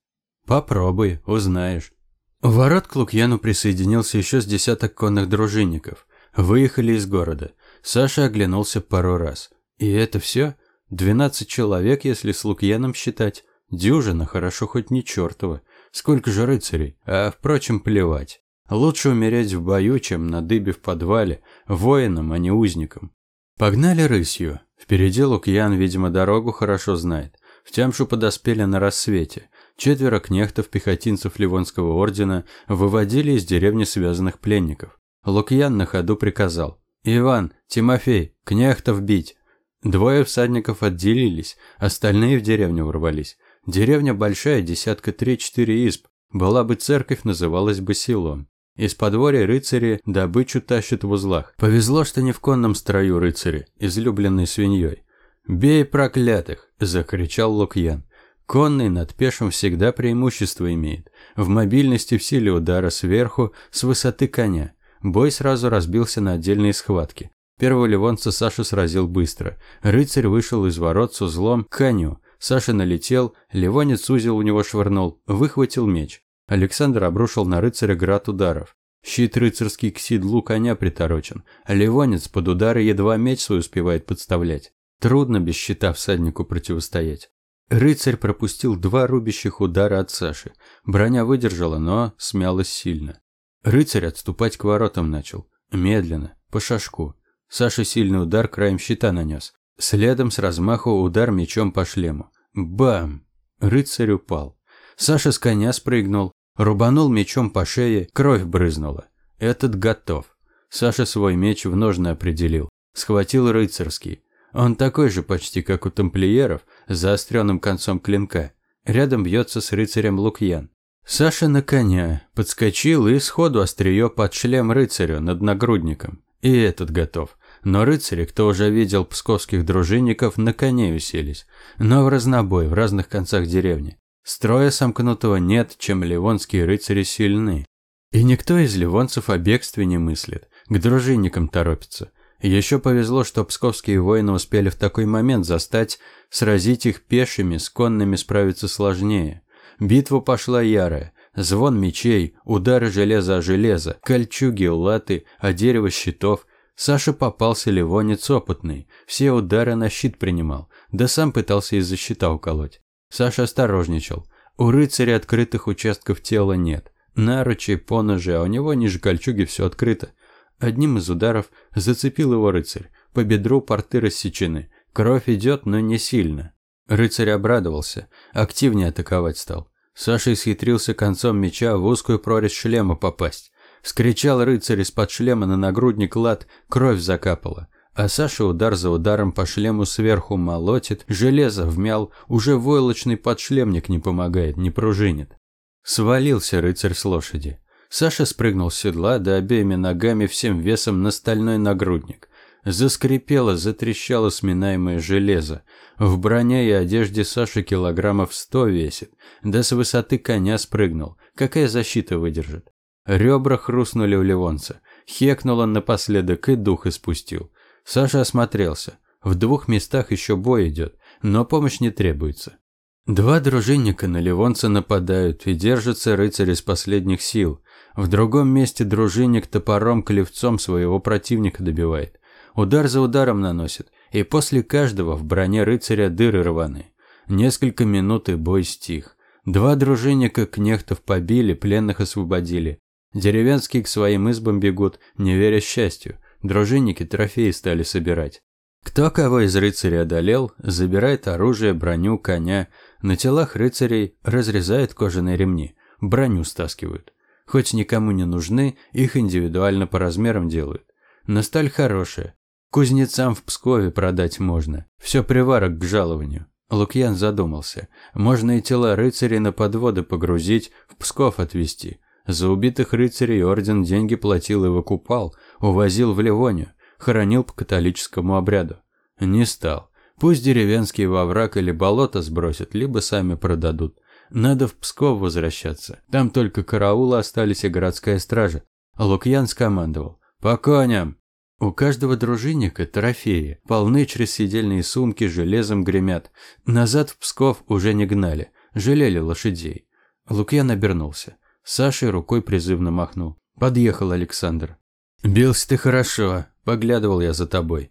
Попробуй, узнаешь. Ворот к Лукьяну присоединился еще с десяток конных дружинников. Выехали из города. Саша оглянулся пару раз. И это все? Двенадцать человек, если с Лукьяном считать. Дюжина, хорошо хоть не чертова. Сколько же рыцарей? А, впрочем, плевать. Лучше умереть в бою, чем на дыбе в подвале, воином, а не узником. Погнали рысью. Впереди Лукьян, видимо, дорогу хорошо знает. В Тямшу подоспели на рассвете. Четверо кнехтов-пехотинцев Ливонского ордена выводили из деревни связанных пленников. Лукьян на ходу приказал. «Иван, Тимофей, кнехтов бить!» Двое всадников отделились, остальные в деревню ворвались. Деревня большая, десятка три-четыре изб. Была бы церковь, называлась бы селом. Из подворья рыцари добычу тащат в узлах. Повезло, что не в конном строю рыцари, излюбленной свиньей. «Бей проклятых!» – закричал Лукьян. Конный над пешим всегда преимущество имеет. В мобильности в силе удара сверху, с высоты коня. Бой сразу разбился на отдельные схватки. Первого ливонца Саша сразил быстро. Рыцарь вышел из ворот с узлом к коню. Саша налетел, ливонец узел у него швырнул, выхватил меч. Александр обрушил на рыцаря град ударов. Щит рыцарский к седлу коня приторочен, ливонец под удары едва меч свой успевает подставлять. Трудно без щита всаднику противостоять. Рыцарь пропустил два рубящих удара от Саши. Броня выдержала, но смялась сильно. Рыцарь отступать к воротам начал. Медленно, по шажку. Саша сильный удар краем щита нанес. Следом с размаху удар мечом по шлему. Бам! Рыцарь упал. Саша с коня спрыгнул, рубанул мечом по шее, кровь брызнула. Этот готов. Саша свой меч в ножны определил. Схватил рыцарский. Он такой же почти, как у тамплиеров, с заостренным концом клинка. Рядом бьется с рыцарем Лукьян. Саша на коня, подскочил и сходу острие под шлем рыцарю над нагрудником. И этот готов. Но рыцари, кто уже видел псковских дружинников, на коне уселись. Но в разнобой, в разных концах деревни. Строя сомкнутого нет, чем ливонские рыцари сильны. И никто из ливонцев о бегстве не мыслит. К дружинникам торопится. Еще повезло, что псковские воины успели в такой момент застать, сразить их пешими, с конными справиться сложнее. Битва пошла ярая. Звон мечей, удары железа о железо, кольчуги, латы, а дерево щитов. Саша попался ливонец опытный, все удары на щит принимал, да сам пытался из-за щита уколоть. Саша осторожничал. У рыцаря открытых участков тела нет. Наручи, поножи, а у него ниже кольчуги все открыто. Одним из ударов зацепил его рыцарь. По бедру порты рассечены. Кровь идет, но не сильно. Рыцарь обрадовался, активнее атаковать стал. Саша исхитрился концом меча в узкую прорезь шлема попасть. Скричал рыцарь из-под шлема на нагрудник лад, кровь закапала. А Саша удар за ударом по шлему сверху молотит, железо вмял, уже войлочный подшлемник не помогает, не пружинит. Свалился рыцарь с лошади. Саша спрыгнул с седла, да обеими ногами всем весом на стальной нагрудник. Заскрипело, затрещало сминаемое железо. В броне и одежде Саша килограммов сто весит. Да с высоты коня спрыгнул. Какая защита выдержит? Ребра хрустнули у ливонца. Хекнул он напоследок и дух испустил. Саша осмотрелся. В двух местах еще бой идет, но помощь не требуется. Два дружинника на ливонца нападают и держатся рыцарь из последних сил. В другом месте дружинник топором клевцом своего противника добивает. Удар за ударом наносит, и после каждого в броне рыцаря дыры рваны. Несколько минут и бой стих. Два дружинника кнехтов побили, пленных освободили. Деревенские к своим избам бегут, не веря счастью. Дружинники трофеи стали собирать. Кто кого из рыцарей одолел, забирает оружие, броню, коня. На телах рыцарей разрезают кожаные ремни, броню стаскивают. Хоть никому не нужны, их индивидуально по размерам делают. Но сталь хорошая. Кузнецам в Пскове продать можно. Все приварок к жалованию. Лукьян задумался. Можно и тела рыцарей на подводы погрузить, в Псков отвезти. За убитых рыцарей орден деньги платил и выкупал, увозил в Ливонию, хоронил по католическому обряду. Не стал. Пусть деревенские во враг или болото сбросят, либо сами продадут. Надо в Псков возвращаться. Там только караулы остались и городская стража. Лукьян скомандовал. «По коням!» У каждого дружинника трофеи, полны через сидельные сумки, железом гремят. Назад в Псков уже не гнали, жалели лошадей. Лукьян обернулся. Сашей рукой призывно махнул. Подъехал Александр. «Бился ты хорошо, поглядывал я за тобой.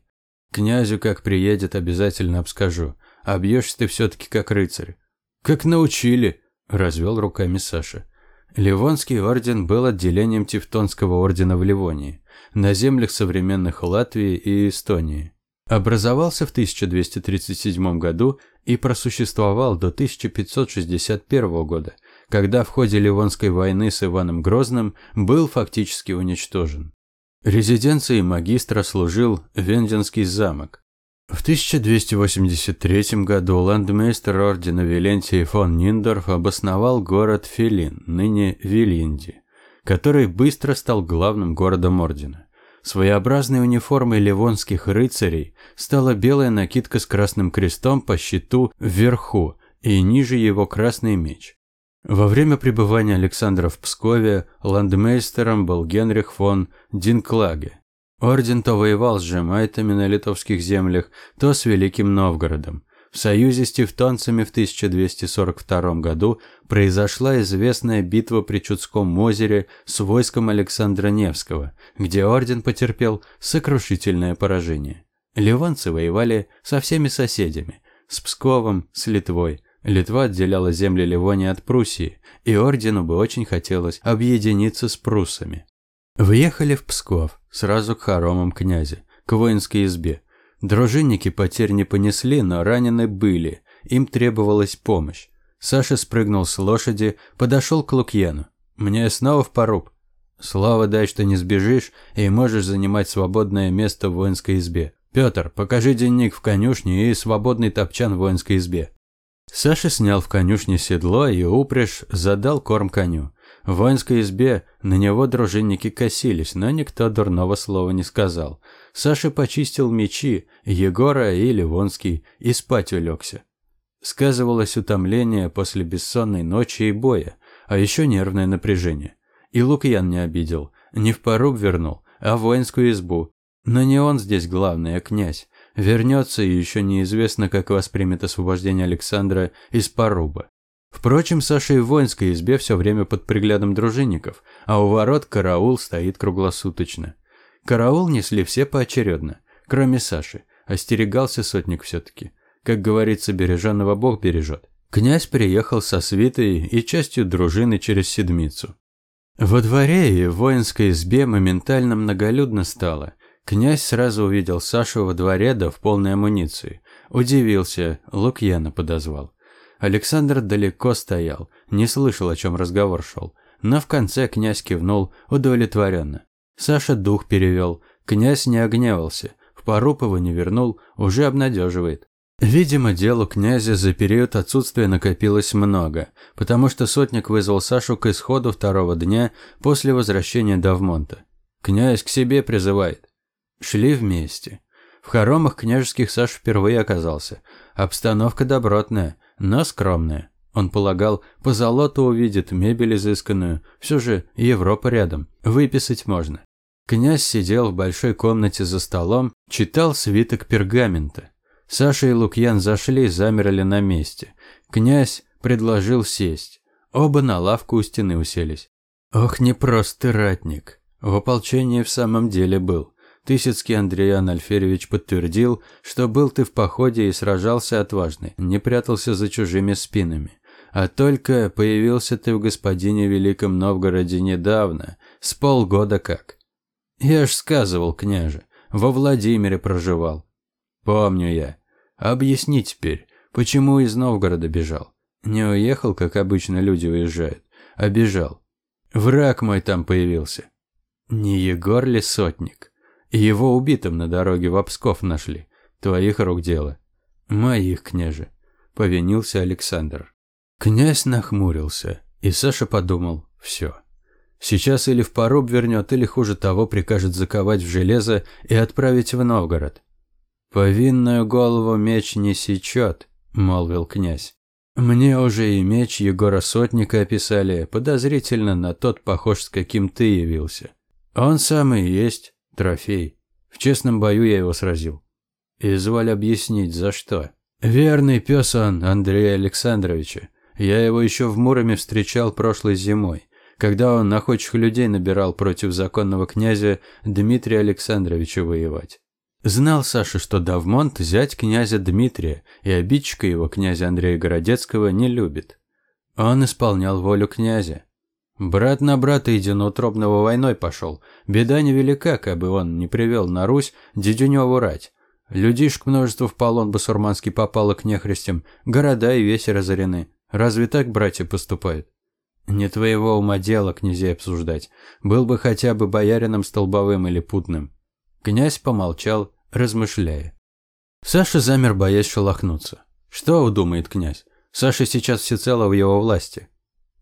Князю, как приедет, обязательно обскажу. А бьешься ты все-таки как рыцарь. «Как научили!» – развел руками Саша. Ливонский орден был отделением Тевтонского ордена в Ливонии, на землях современных Латвии и Эстонии. Образовался в 1237 году и просуществовал до 1561 года, когда в ходе Ливонской войны с Иваном Грозным был фактически уничтожен. Резиденцией магистра служил Венденский замок, в 1283 году ландмейстер ордена Вилентий фон Ниндорф обосновал город Филин, ныне Вилинди, который быстро стал главным городом ордена. Своеобразной униформой ливонских рыцарей стала белая накидка с красным крестом по щиту вверху и ниже его красный меч. Во время пребывания Александра в Пскове ландмейстером был Генрих фон Динклаге. Орден то воевал с жемайтами на литовских землях, то с Великим Новгородом. В союзе с тевтонцами в 1242 году произошла известная битва при Чудском озере с войском Александра Невского, где орден потерпел сокрушительное поражение. Ливанцы воевали со всеми соседями – с Псковом, с Литвой. Литва отделяла земли Ливонии от Пруссии, и ордену бы очень хотелось объединиться с пруссами. Въехали в Псков, сразу к хоромам князя, к воинской избе. Дружинники потерь не понесли, но ранены были, им требовалась помощь. Саша спрыгнул с лошади, подошел к Лукьяну. «Мне снова в поруб. Слава дай, что не сбежишь и можешь занимать свободное место в воинской избе. Петр, покажи денник в конюшне и свободный топчан в воинской избе». Саша снял в конюшне седло и упряжь задал корм коню. В воинской избе на него дружинники косились, но никто дурного слова не сказал. Саша почистил мечи, Егора и Ливонский, и спать улегся. Сказывалось утомление после бессонной ночи и боя, а еще нервное напряжение. И Лукьян не обидел, не в поруб вернул, а в воинскую избу. Но не он здесь главный, а князь. Вернется, и еще неизвестно, как воспримет освобождение Александра из поруба. Впрочем, Саша и в воинской избе все время под приглядом дружинников, а у ворот караул стоит круглосуточно. Караул несли все поочередно, кроме Саши. Остерегался сотник все-таки. Как говорится, береженного Бог бережет. Князь приехал со свитой и частью дружины через седмицу. Во дворе и в воинской избе моментально многолюдно стало. Князь сразу увидел Сашу во дворе да в полной амуниции. Удивился, Лукьяна подозвал. Александр далеко стоял, не слышал, о чем разговор шел. Но в конце князь кивнул удовлетворенно. Саша дух перевел. Князь не огневался. В поруб его не вернул, уже обнадеживает. Видимо, делу князя за период отсутствия накопилось много, потому что сотник вызвал Сашу к исходу второго дня после возвращения Давмонта. «Князь к себе призывает». Шли вместе. В хоромах княжеских Саша впервые оказался. Обстановка добротная, но скромная. Он полагал, по золоту увидит мебель изысканную, все же Европа рядом, выписать можно. Князь сидел в большой комнате за столом, читал свиток пергамента. Саша и Лукьян зашли и замерли на месте. Князь предложил сесть. Оба на лавку у стены уселись. Ох, не просто ратник. В ополчении в самом деле был. Тысяцкий Андреян Альферьевич подтвердил, что был ты в походе и сражался отважно, не прятался за чужими спинами. А только появился ты в господине Великом Новгороде недавно, с полгода как. Я ж сказывал, княже, во Владимире проживал. Помню я. Объясни теперь, почему из Новгорода бежал? Не уехал, как обычно люди уезжают, а бежал. Враг мой там появился. Не Егор ли сотник? Его убитым на дороге в Псков нашли. Твоих рук дело. Моих, княже. Повинился Александр. Князь нахмурился, и Саша подумал, все. Сейчас или в поруб вернет, или хуже того прикажет заковать в железо и отправить в Новгород. «Повинную голову меч не сечет», — молвил князь. «Мне уже и меч Егора Сотника описали, подозрительно на тот похож, с каким ты явился. Он самый есть, Трофей. В честном бою я его сразил. Изволь объяснить, за что. Верный пес он Андрея Александровича. Я его еще в Муроме встречал прошлой зимой, когда он находчих людей набирал против законного князя Дмитрия Александровича воевать. Знал Саша, что Давмонт зять князя Дмитрия, и обидчика его князя Андрея Городецкого не любит. Он исполнял волю князя, Брат на брата единоутробного войной пошел. Беда невелика, как бы он не привел на Русь дедюневу рать. Людишек множество в полон басурманский попало к нехристям, города и веси разорены. Разве так братья поступают? Не твоего ума дело князей обсуждать. Был бы хотя бы боярином столбовым или путным. Князь помолчал, размышляя. Саша замер, боясь шелохнуться. Что удумает князь? Саша сейчас всецело в его власти.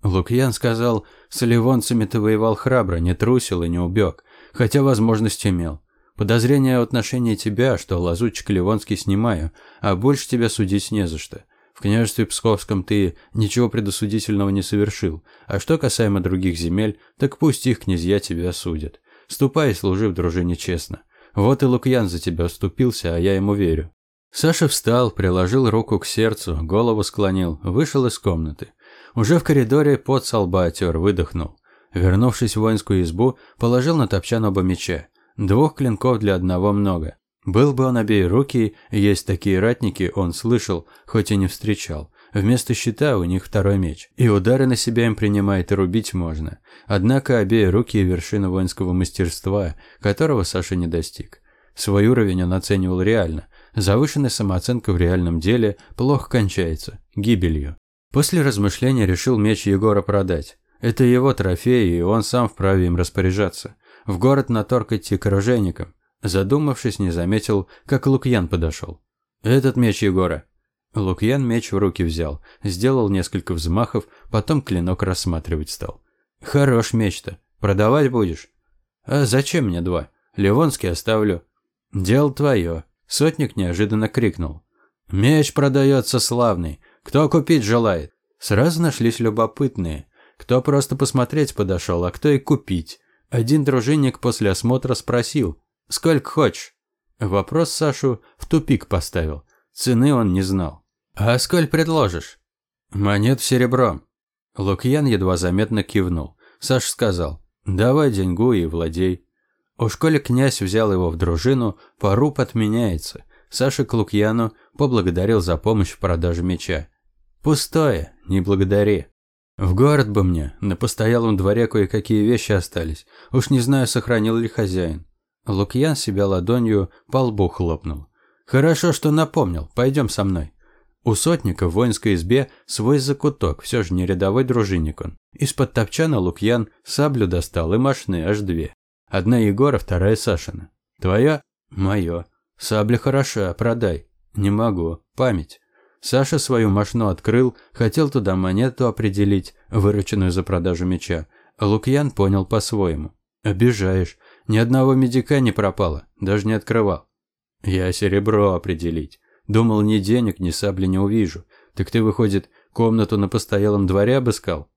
Лукьян сказал, с ливонцами ты воевал храбро, не трусил и не убег, хотя возможность имел. Подозрения в отношении тебя, что лазутчик ливонский снимаю, а больше тебя судить не за что. В княжестве Псковском ты ничего предосудительного не совершил, а что касаемо других земель, так пусть их князья тебя осудят. Ступай служи в дружине честно. Вот и Лукьян за тебя уступился, а я ему верю». Саша встал, приложил руку к сердцу, голову склонил, вышел из комнаты. Уже в коридоре под со отер, выдохнул. Вернувшись в воинскую избу, положил на топчан оба меча. Двух клинков для одного много. Был бы он обеи руки, есть такие ратники, он слышал, хоть и не встречал. Вместо щита у них второй меч, и удары на себя им принимает и рубить можно. Однако обеи руки – вершина воинского мастерства, которого Саша не достиг. Свой уровень он оценивал реально. Завышенная самооценка в реальном деле плохо кончается – гибелью. После размышления решил меч Егора продать. Это его трофей, и он сам вправе им распоряжаться. В город на торг идти к оружейникам. Задумавшись, не заметил, как Лукьян подошел. «Этот меч Егора». Лукьян меч в руки взял, сделал несколько взмахов, потом клинок рассматривать стал. «Хорош меч-то. Продавать будешь?» «А зачем мне два? Ливонский оставлю». «Дело твое». Сотник неожиданно крикнул. «Меч продается славный. Кто купить желает?» Сразу нашлись любопытные. Кто просто посмотреть подошел, а кто и купить. Один дружинник после осмотра спросил, «Сколько хочешь?» Вопрос Сашу в тупик поставил. Цены он не знал. «А сколь предложишь?» «Монет серебром». Лукьян едва заметно кивнул. Саш сказал, «Давай деньгу и владей». У школе князь взял его в дружину, поруб отменяется. Саша к Лукьяну поблагодарил за помощь в продаже меча. «Пустое, не благодари». В город бы мне, на постоялом дворе кое-какие вещи остались. Уж не знаю, сохранил ли хозяин. Лукьян себя ладонью по лбу хлопнул. Хорошо, что напомнил. Пойдем со мной. У сотника в воинской избе свой закуток, все же не рядовой дружинник он. Из-под топчана Лукьян саблю достал и мошны, аж две. Одна Егора, вторая Сашина. Твоя? Мое. Сабля хороша, продай. Не могу. Память. Саша свою машину открыл, хотел туда монету определить, вырученную за продажу меча. Лукьян понял по-своему. «Обижаешь. Ни одного медика не пропало. Даже не открывал». «Я серебро определить. Думал, ни денег, ни сабли не увижу. Так ты, выходит, комнату на постоялом дворе обыскал?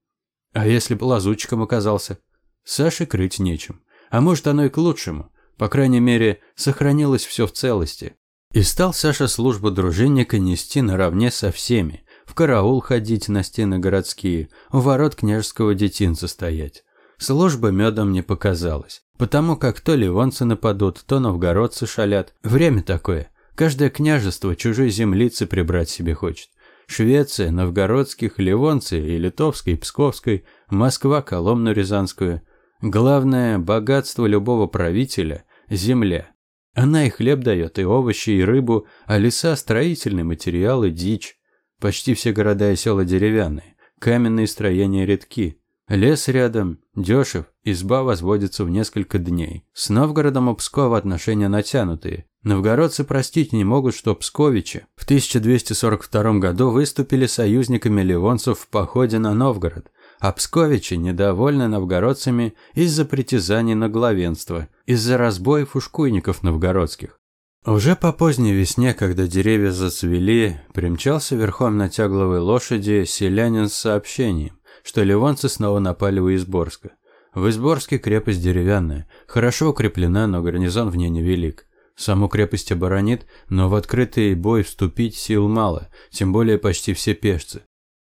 А если б лазутчиком оказался?» Саше крыть нечем. А может, оно и к лучшему. По крайней мере, сохранилось все в целости. И стал Саша службу дружинника нести наравне со всеми, в караул ходить на стены городские, у ворот княжеского детинца стоять. Служба медом не показалась, потому как то ливонцы нападут, то новгородцы шалят. Время такое. Каждое княжество чужой землицы прибрать себе хочет. Швеция, новгородских, ливонцы и литовской, и псковской, Москва, Коломну-Рязанскую. Главное богатство любого правителя – земля. Она и хлеб дает, и овощи, и рыбу, а леса – строительный материал и дичь. Почти все города и села деревянные, каменные строения редки. Лес рядом, дешев, изба возводится в несколько дней. С Новгородом у Пскова отношения натянутые. Новгородцы простить не могут, что Псковичи в 1242 году выступили союзниками ливонцев в походе на Новгород, а Псковичи недовольны новгородцами из-за притязаний на главенство, из-за разбоев ушкуйников новгородских. Уже по поздней весне, когда деревья зацвели, примчался верхом на тягловой лошади селянин с сообщением, что ливонцы снова напали у Изборска. В Изборске крепость деревянная, хорошо укреплена, но гарнизон в ней невелик. Саму крепость оборонит, но в открытый бой вступить сил мало, тем более почти все пешцы.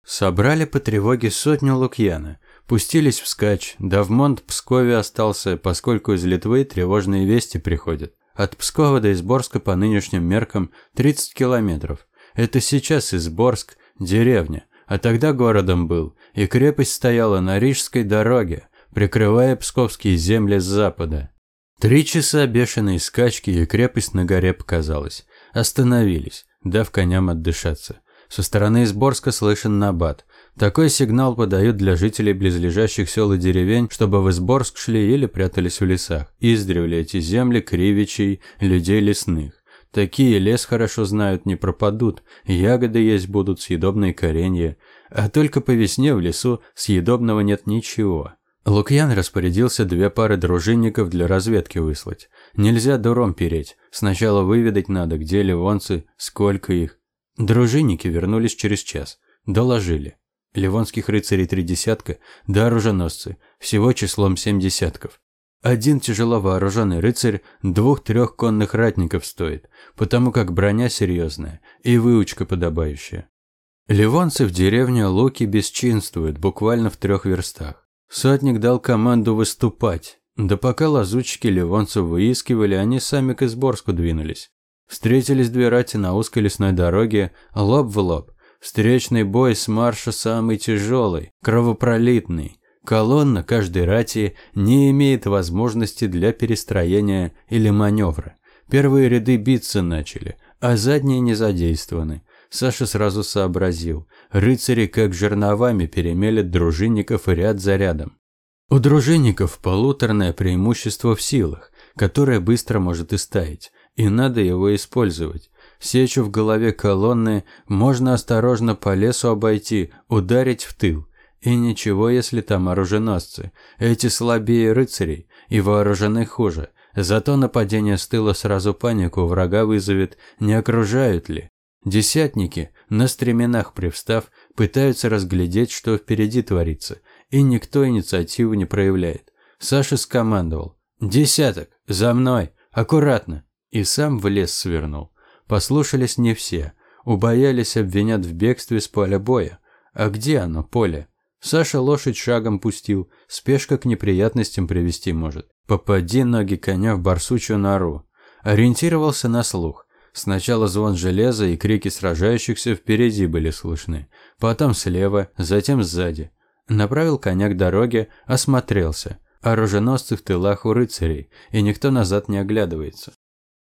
Собрали по тревоге сотню лукьяна, пустились вскачь, да в Монт Пскове остался, поскольку из Литвы тревожные вести приходят. От Пскова до Изборска по нынешним меркам 30 километров. Это сейчас Изборск – деревня, а тогда городом был, и крепость стояла на Рижской дороге, прикрывая псковские земли с запада. Три часа бешеной скачки, и крепость на горе показалась. Остановились, дав коням отдышаться. Со стороны Изборска слышен набат. Такой сигнал подают для жителей близлежащих сел и деревень, чтобы в Изборск шли или прятались в лесах. Издревле эти земли кривичей, людей лесных. Такие лес хорошо знают, не пропадут, ягоды есть будут, съедобные коренья. А только по весне в лесу съедобного нет ничего. Лукьян распорядился две пары дружинников для разведки выслать. Нельзя дуром переть. Сначала выведать надо, где ливонцы, сколько их. Дружинники вернулись через час. Доложили. Ливонских рыцарей три десятка, да оруженосцы, всего числом семь десятков. Один тяжело вооруженный рыцарь двух-трех конных ратников стоит, потому как броня серьезная и выучка подобающая. Ливонцы в деревне Луки бесчинствуют, буквально в трех верстах. Сотник дал команду выступать, да пока лазутчики ливонцев выискивали, они сами к Изборску двинулись. Встретились две рати на узкой лесной дороге, лоб в лоб. Встречный бой с марша самый тяжелый, кровопролитный. Колонна каждой рати не имеет возможности для перестроения или маневра. Первые ряды биться начали, а задние не задействованы. Саша сразу сообразил. Рыцари как жерновами перемелят дружинников ряд за рядом. У дружинников полуторное преимущество в силах, которое быстро может истаять и надо его использовать. Сечу в голове колонны можно осторожно по лесу обойти, ударить в тыл. И ничего, если там оруженосцы. Эти слабее рыцарей и вооружены хуже. Зато нападение с тыла сразу панику врага вызовет, не окружают ли. Десятники, на стременах привстав, пытаются разглядеть, что впереди творится, и никто инициативу не проявляет. Саша скомандовал. «Десяток! За мной! Аккуратно!» И сам в лес свернул. Послушались не все. Убоялись обвинят в бегстве с поля боя. А где оно, поле? Саша лошадь шагом пустил. Спешка к неприятностям привести может. Попади ноги коня в барсучью нору. Ориентировался на слух. Сначала звон железа и крики сражающихся впереди были слышны. Потом слева, затем сзади. Направил коня к дороге, осмотрелся. Оруженосцы в тылах у рыцарей, и никто назад не оглядывается.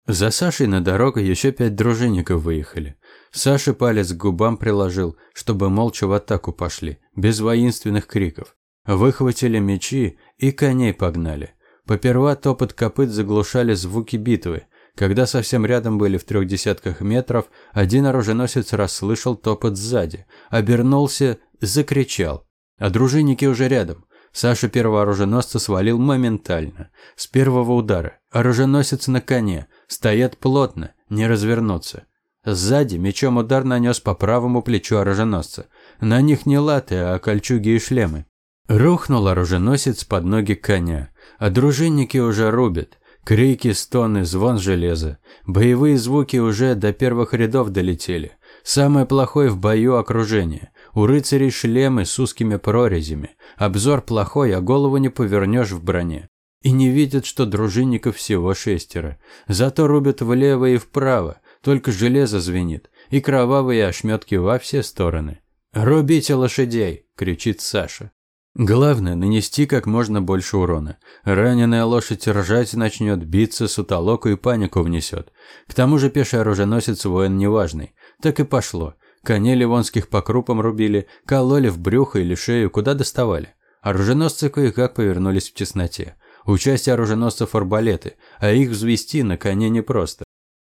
За Сашей на дорогу еще пять дружинников выехали. Саша палец к губам приложил, чтобы молча в атаку пошли, без воинственных криков. Выхватили мечи и коней погнали. Поперва топот копыт заглушали звуки битвы. Когда совсем рядом были в трех десятках метров, один оруженосец расслышал топот сзади, обернулся, закричал. А дружинники уже рядом. Саша первого оруженосца свалил моментально, с первого удара. Оруженосец на коне, стоят плотно, не развернуться. Сзади мечом удар нанес по правому плечу оруженосца. На них не латы, а кольчуги и шлемы. Рухнул оруженосец под ноги коня, а дружинники уже рубят. Крики, стоны, звон железа. Боевые звуки уже до первых рядов долетели. Самое плохое в бою окружение. У рыцарей шлемы с узкими прорезями. Обзор плохой, а голову не повернешь в броне. И не видят, что дружинников всего шестеро. Зато рубят влево и вправо. Только железо звенит. И кровавые ошметки во все стороны. «Рубите лошадей!» – кричит Саша. Главное – нанести как можно больше урона. Раненая лошадь ржать начнет, биться, сутолоку и панику внесет. К тому же пеший оруженосец воин неважный. Так и пошло. Коней ливонских по крупам рубили, кололи в брюхо или шею, куда доставали. Оруженосцы кое-как повернулись в тесноте. У части оруженосцев арбалеты, а их взвести на коне непросто.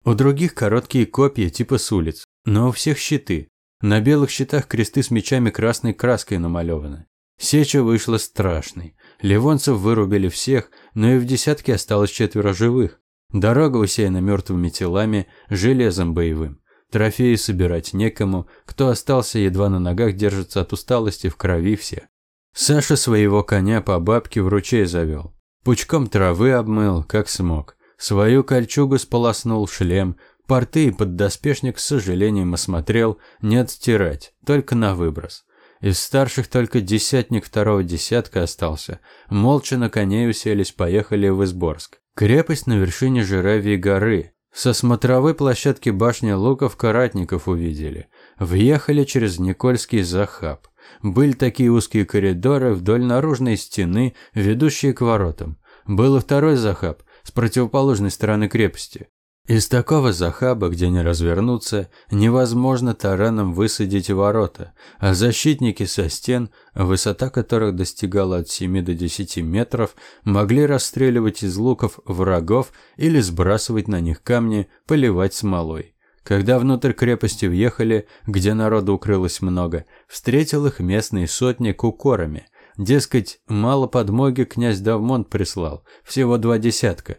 У других короткие копья типа с улиц, но у всех щиты. На белых щитах кресты с мечами красной краской намалеваны. Сеча вышла страшной. Ливонцев вырубили всех, но и в десятке осталось четверо живых. Дорога усеяна мертвыми телами, железом боевым. Трофеи собирать некому, кто остался едва на ногах держится от усталости в крови все. Саша своего коня по бабке в ручей завел. Пучком травы обмыл, как смог. Свою кольчугу сполоснул шлем, порты и поддоспешник с сожалением осмотрел, не отстирать, только на выброс. Из старших только десятник второго десятка остался. Молча на коней уселись, поехали в Изборск. Крепость на вершине Жиравии горы. Со смотровой площадки башни луков каратников увидели. Въехали через Никольский захаб. Были такие узкие коридоры вдоль наружной стены, ведущие к воротам. Был и второй захаб с противоположной стороны крепости. Из такого захаба, где не развернуться, невозможно тараном высадить ворота, а защитники со стен, высота которых достигала от 7 до 10 метров, могли расстреливать из луков врагов или сбрасывать на них камни, поливать смолой. Когда внутрь крепости въехали, где народу укрылось много, встретил их местный сотник укорами. Дескать, мало подмоги князь Давмонт прислал, всего два десятка.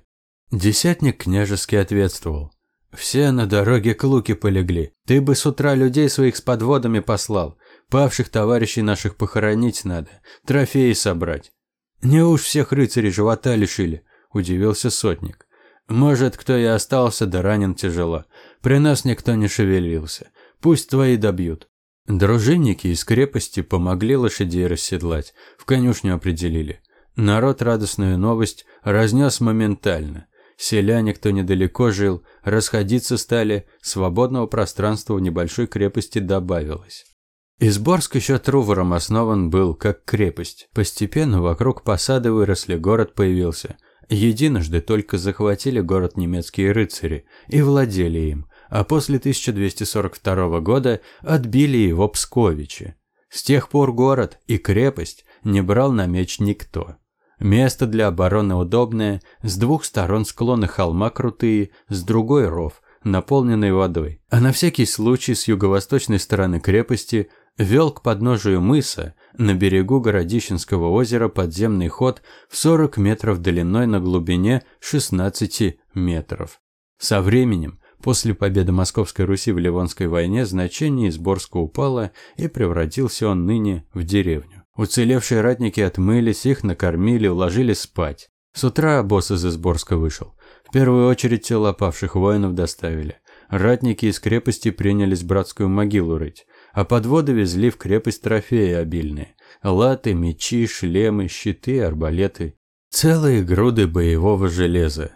Десятник княжеский ответствовал. Все на дороге к Луке полегли. Ты бы с утра людей своих с подводами послал. Павших товарищей наших похоронить надо, трофеи собрать. Не уж всех рыцарей живота лишили, удивился сотник. Может, кто и остался, да ранен тяжело. При нас никто не шевелился. Пусть твои добьют. Дружинники из крепости помогли лошадей расседлать, в конюшню определили. Народ радостную новость разнес моментально. Селяне, кто недалеко жил, расходиться стали, свободного пространства в небольшой крепости добавилось. Изборск еще Трувором основан был как крепость. Постепенно вокруг посады выросли, город появился. Единожды только захватили город немецкие рыцари и владели им, а после 1242 года отбили его псковичи. С тех пор город и крепость не брал на меч никто. Место для обороны удобное, с двух сторон склоны холма крутые, с другой ров, наполненный водой. А на всякий случай с юго-восточной стороны крепости вел к подножию мыса на берегу Городищенского озера подземный ход в 40 метров длиной на глубине 16 метров. Со временем, после победы Московской Руси в Ливонской войне, значение Изборска упало и превратился он ныне в деревню. Уцелевшие ратники отмылись, их накормили, уложили спать. С утра босс из Изборска вышел. В первую очередь тела павших воинов доставили. Ратники из крепости принялись братскую могилу рыть, а подводы везли в крепость трофеи обильные. Латы, мечи, шлемы, щиты, арбалеты. Целые груды боевого железа.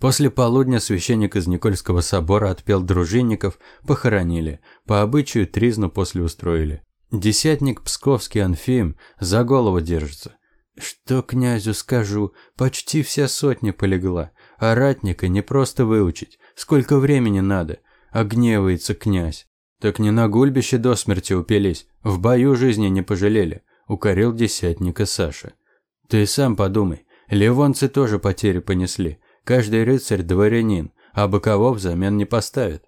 После полудня священник из Никольского собора отпел дружинников, похоронили. По обычаю тризну после устроили. Десятник Псковский Анфим за голову держится. Что князю скажу, почти вся сотня полегла, а ратника не просто выучить, сколько времени надо, а гневается князь. Так не на гульбище до смерти упились, в бою жизни не пожалели, укорил десятника Саша. Ты сам подумай, ливонцы тоже потери понесли, каждый рыцарь дворянин, а боковов взамен не поставит.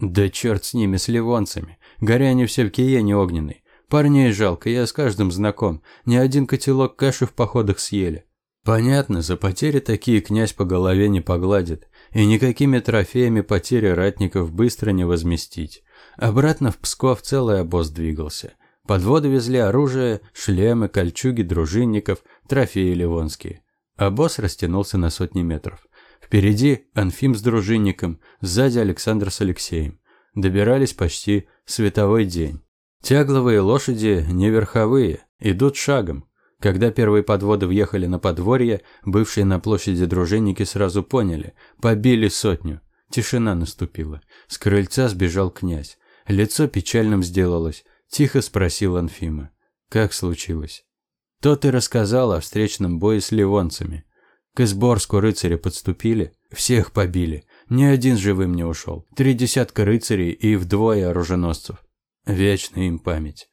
Да черт с ними, с ливонцами, горя они все в киене огненной. Парней жалко, я с каждым знаком. Ни один котелок каши в походах съели. Понятно, за потери такие князь по голове не погладит, и никакими трофеями потери ратников быстро не возместить. Обратно в Псков целый обоз двигался. Подводы везли оружие, шлемы, кольчуги дружинников, трофеи ливонские. Обоз растянулся на сотни метров. Впереди Анфим с дружинником, сзади Александр с Алексеем. Добирались почти световой день. Тягловые лошади не верховые, идут шагом. Когда первые подводы въехали на подворье, бывшие на площади дружинники сразу поняли – побили сотню. Тишина наступила. С крыльца сбежал князь. Лицо печальным сделалось. Тихо спросил Анфима. Как случилось? Тот и рассказал о встречном бое с ливонцами. К Изборску рыцари подступили, всех побили. Ни один живым не ушел. Три десятка рыцарей и вдвое оруженосцев. Вечная им память.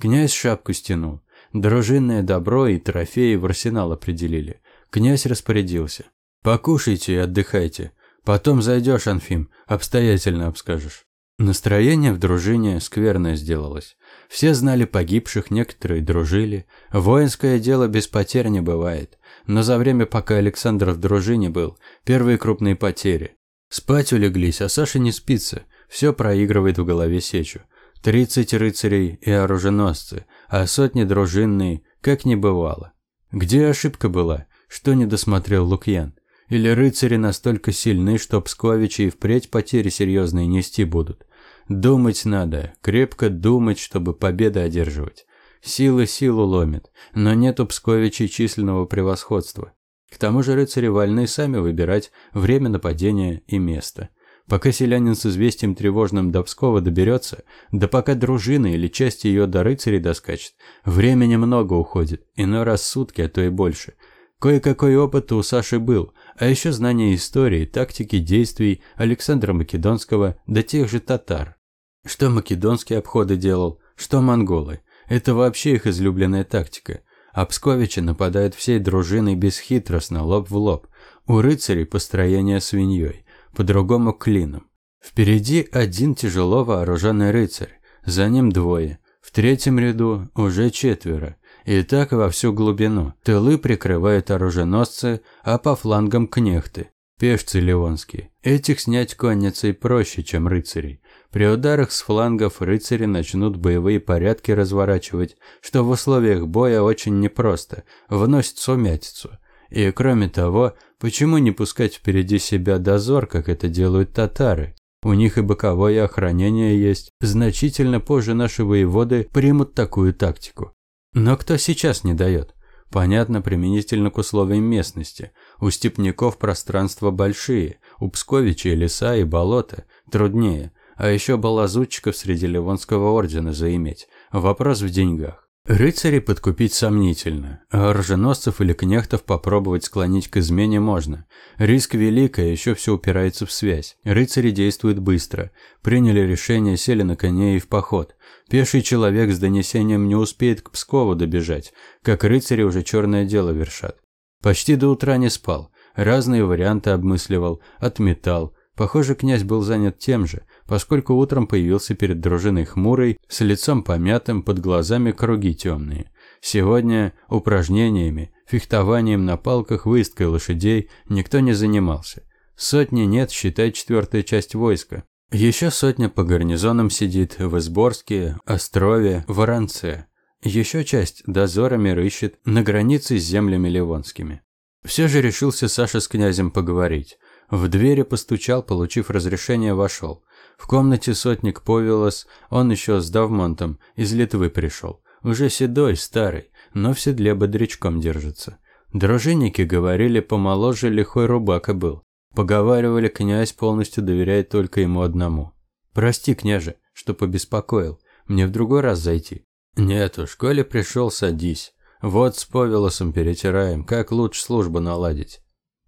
Князь шапку стянул. Дружинное добро и трофеи в арсенал определили. Князь распорядился. «Покушайте и отдыхайте. Потом зайдешь, Анфим, обстоятельно обскажешь». Настроение в дружине скверное сделалось. Все знали погибших, некоторые дружили. Воинское дело без потерь не бывает. Но за время, пока Александр в дружине был, первые крупные потери. Спать улеглись, а Саша не спится. Все проигрывает в голове сечу. Тридцать рыцарей и оруженосцы, а сотни дружинные, как не бывало. Где ошибка была? Что не досмотрел Лукьян? Или рыцари настолько сильны, что псковичи и впредь потери серьезные нести будут? Думать надо, крепко думать, чтобы победы одерживать. Сила силу ломит, но нет у псковичей численного превосходства. К тому же рыцари вольны сами выбирать время нападения и место – Пока селянин с известием тревожным до Пскова доберется, да пока дружина или часть ее до рыцарей доскачет, времени много уходит, иной раз сутки, а то и больше. Кое-какой опыт у Саши был, а еще знание истории, тактики действий Александра Македонского да тех же татар. Что македонские обходы делал, что монголы. Это вообще их излюбленная тактика. А псковичи нападают всей дружиной бесхитростно, лоб в лоб. У рыцарей построение свиньей по-другому клином. Впереди один тяжело вооруженный рыцарь, за ним двое, в третьем ряду уже четверо, и так во всю глубину. Тылы прикрывают оруженосцы, а по флангам кнехты. пешцы ливонские. Этих снять конницей проще, чем рыцарей. При ударах с флангов рыцари начнут боевые порядки разворачивать, что в условиях боя очень непросто, вносит сумятицу. И кроме того, почему не пускать впереди себя дозор, как это делают татары? У них и боковое охранение есть. Значительно позже наши воеводы примут такую тактику. Но кто сейчас не дает? Понятно, применительно к условиям местности. У степняков пространства большие, у Псковичей леса и болота. Труднее. А еще балазутчиков среди Ливонского ордена заиметь. Вопрос в деньгах. Рыцарей подкупить сомнительно, а оруженосцев или кнехтов попробовать склонить к измене можно. Риск велик, а еще все упирается в связь. Рыцари действуют быстро. Приняли решение, сели на коне и в поход. Пеший человек с донесением не успеет к Пскову добежать, как рыцари уже черное дело вершат. Почти до утра не спал. Разные варианты обмысливал, отметал. Похоже, князь был занят тем же, поскольку утром появился перед дружиной хмурый, с лицом помятым, под глазами круги темные. Сегодня упражнениями, фехтованием на палках, выездкой лошадей никто не занимался. Сотни нет, считай, четвертая часть войска. Еще сотня по гарнизонам сидит в Изборске, Острове, Воронце. Еще часть дозорами рыщет на границе с землями ливонскими. Все же решился Саша с князем поговорить. В двери постучал, получив разрешение, вошел. В комнате сотник Повелос, он еще с Давмонтом, из Литвы пришел. Уже седой, старый, но в седле бодрячком держится. Дружинники говорили, помоложе лихой рубака был. Поговаривали, князь полностью доверяет только ему одному. «Прости, княже, что побеспокоил. Мне в другой раз зайти?» «Нет уж, коли пришел, садись. Вот с Повелосом перетираем, как лучше службу наладить.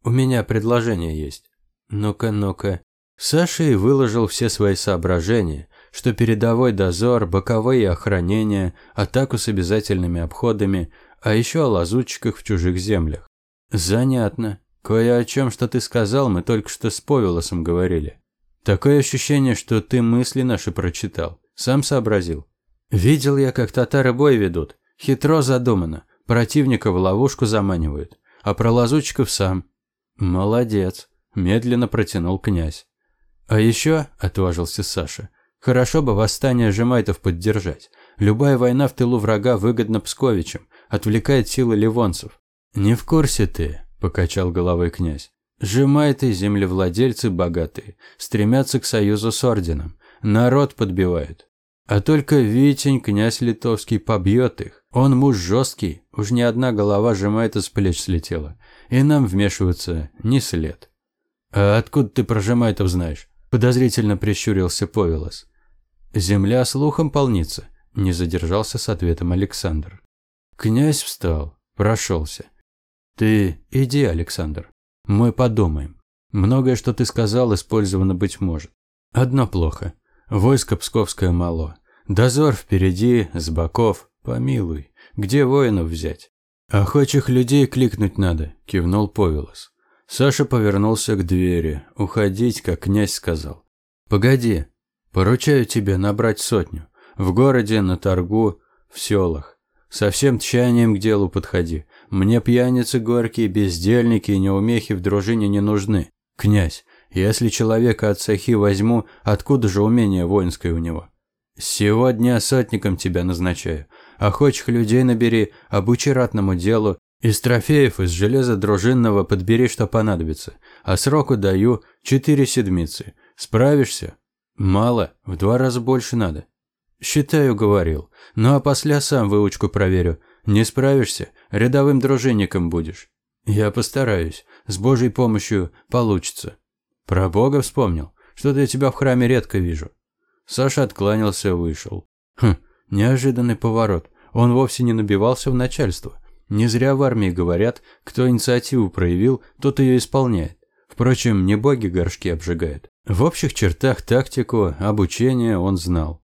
У меня предложение есть. Ну-ка, ну-ка, Саша и выложил все свои соображения, что передовой дозор, боковые охранения, атаку с обязательными обходами, а еще о лазутчиках в чужих землях. Занятно. Кое о чем, что ты сказал, мы только что с Повелосом говорили. Такое ощущение, что ты мысли наши прочитал. Сам сообразил. Видел я, как татары бой ведут. Хитро задумано. Противника в ловушку заманивают. А про лазутчиков сам. Молодец. Медленно протянул князь. «А еще», – отважился Саша, – «хорошо бы восстание Жемайтов поддержать. Любая война в тылу врага выгодна Псковичам, отвлекает силы ливонцев». «Не в курсе ты», – покачал головой князь. «Жемайты, землевладельцы богатые, стремятся к союзу с орденом, народ подбивают. А только Витень, князь литовский, побьет их. Он муж жесткий, уж ни одна голова Жемайта с плеч слетела, и нам вмешиваться не след». «А откуда ты про Жемайтов знаешь?» Подозрительно прищурился Повелос. «Земля слухом полнится», – не задержался с ответом Александр. Князь встал, прошелся. «Ты иди, Александр. Мы подумаем. Многое, что ты сказал, использовано быть может. Одно плохо. Войско Псковское мало. Дозор впереди, с боков. Помилуй. Где воинов взять? Охочих людей кликнуть надо, кивнул Повелос. Саша повернулся к двери. Уходить, как князь сказал. «Погоди. Поручаю тебе набрать сотню. В городе, на торгу, в селах. Со всем тщанием к делу подходи. Мне пьяницы горькие, бездельники и неумехи в дружине не нужны. Князь, если человека от сахи возьму, откуда же умение воинское у него? Сегодня сотником тебя назначаю. Охочих людей набери, обучи ратному делу, из трофеев из железа дружинного подбери, что понадобится. А сроку даю четыре седмицы. Справишься? Мало, в два раза больше надо. Считаю, говорил. Ну а после сам выучку проверю. Не справишься, рядовым дружинником будешь. Я постараюсь. С Божьей помощью получится. Про Бога вспомнил. Что-то я тебя в храме редко вижу. Саша откланялся и вышел. Хм, неожиданный поворот. Он вовсе не набивался в начальство. Не зря в армии говорят, кто инициативу проявил, тот ее исполняет. Впрочем, не боги горшки обжигают. В общих чертах тактику, обучение он знал.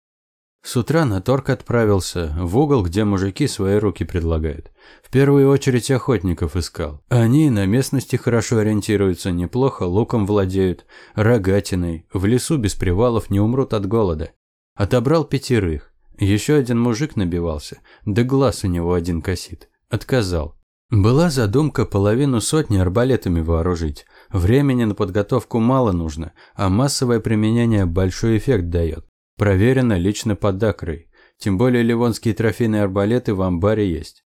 С утра на торг отправился, в угол, где мужики свои руки предлагают. В первую очередь охотников искал. Они на местности хорошо ориентируются, неплохо луком владеют, рогатиной, в лесу без привалов не умрут от голода. Отобрал пятерых. Еще один мужик набивался, да глаз у него один косит. Отказал. Была задумка половину сотни арбалетами вооружить, Времени на подготовку мало нужно, а массовое применение большой эффект дает. Проверено лично под Дакрой. Тем более ливонские трофейные арбалеты в амбаре есть.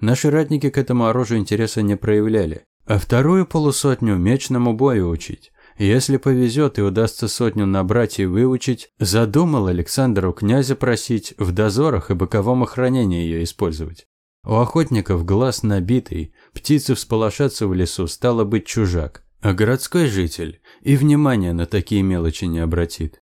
Наши ратники к этому оружию интереса не проявляли. А вторую полусотню мечному бою учить. Если повезет и удастся сотню набрать и выучить, задумал Александр у князя просить в дозорах и боковом охранении ее использовать. У охотников глаз набитый, птицы всполошатся в лесу, стало быть чужак. А городской житель и внимания на такие мелочи не обратит.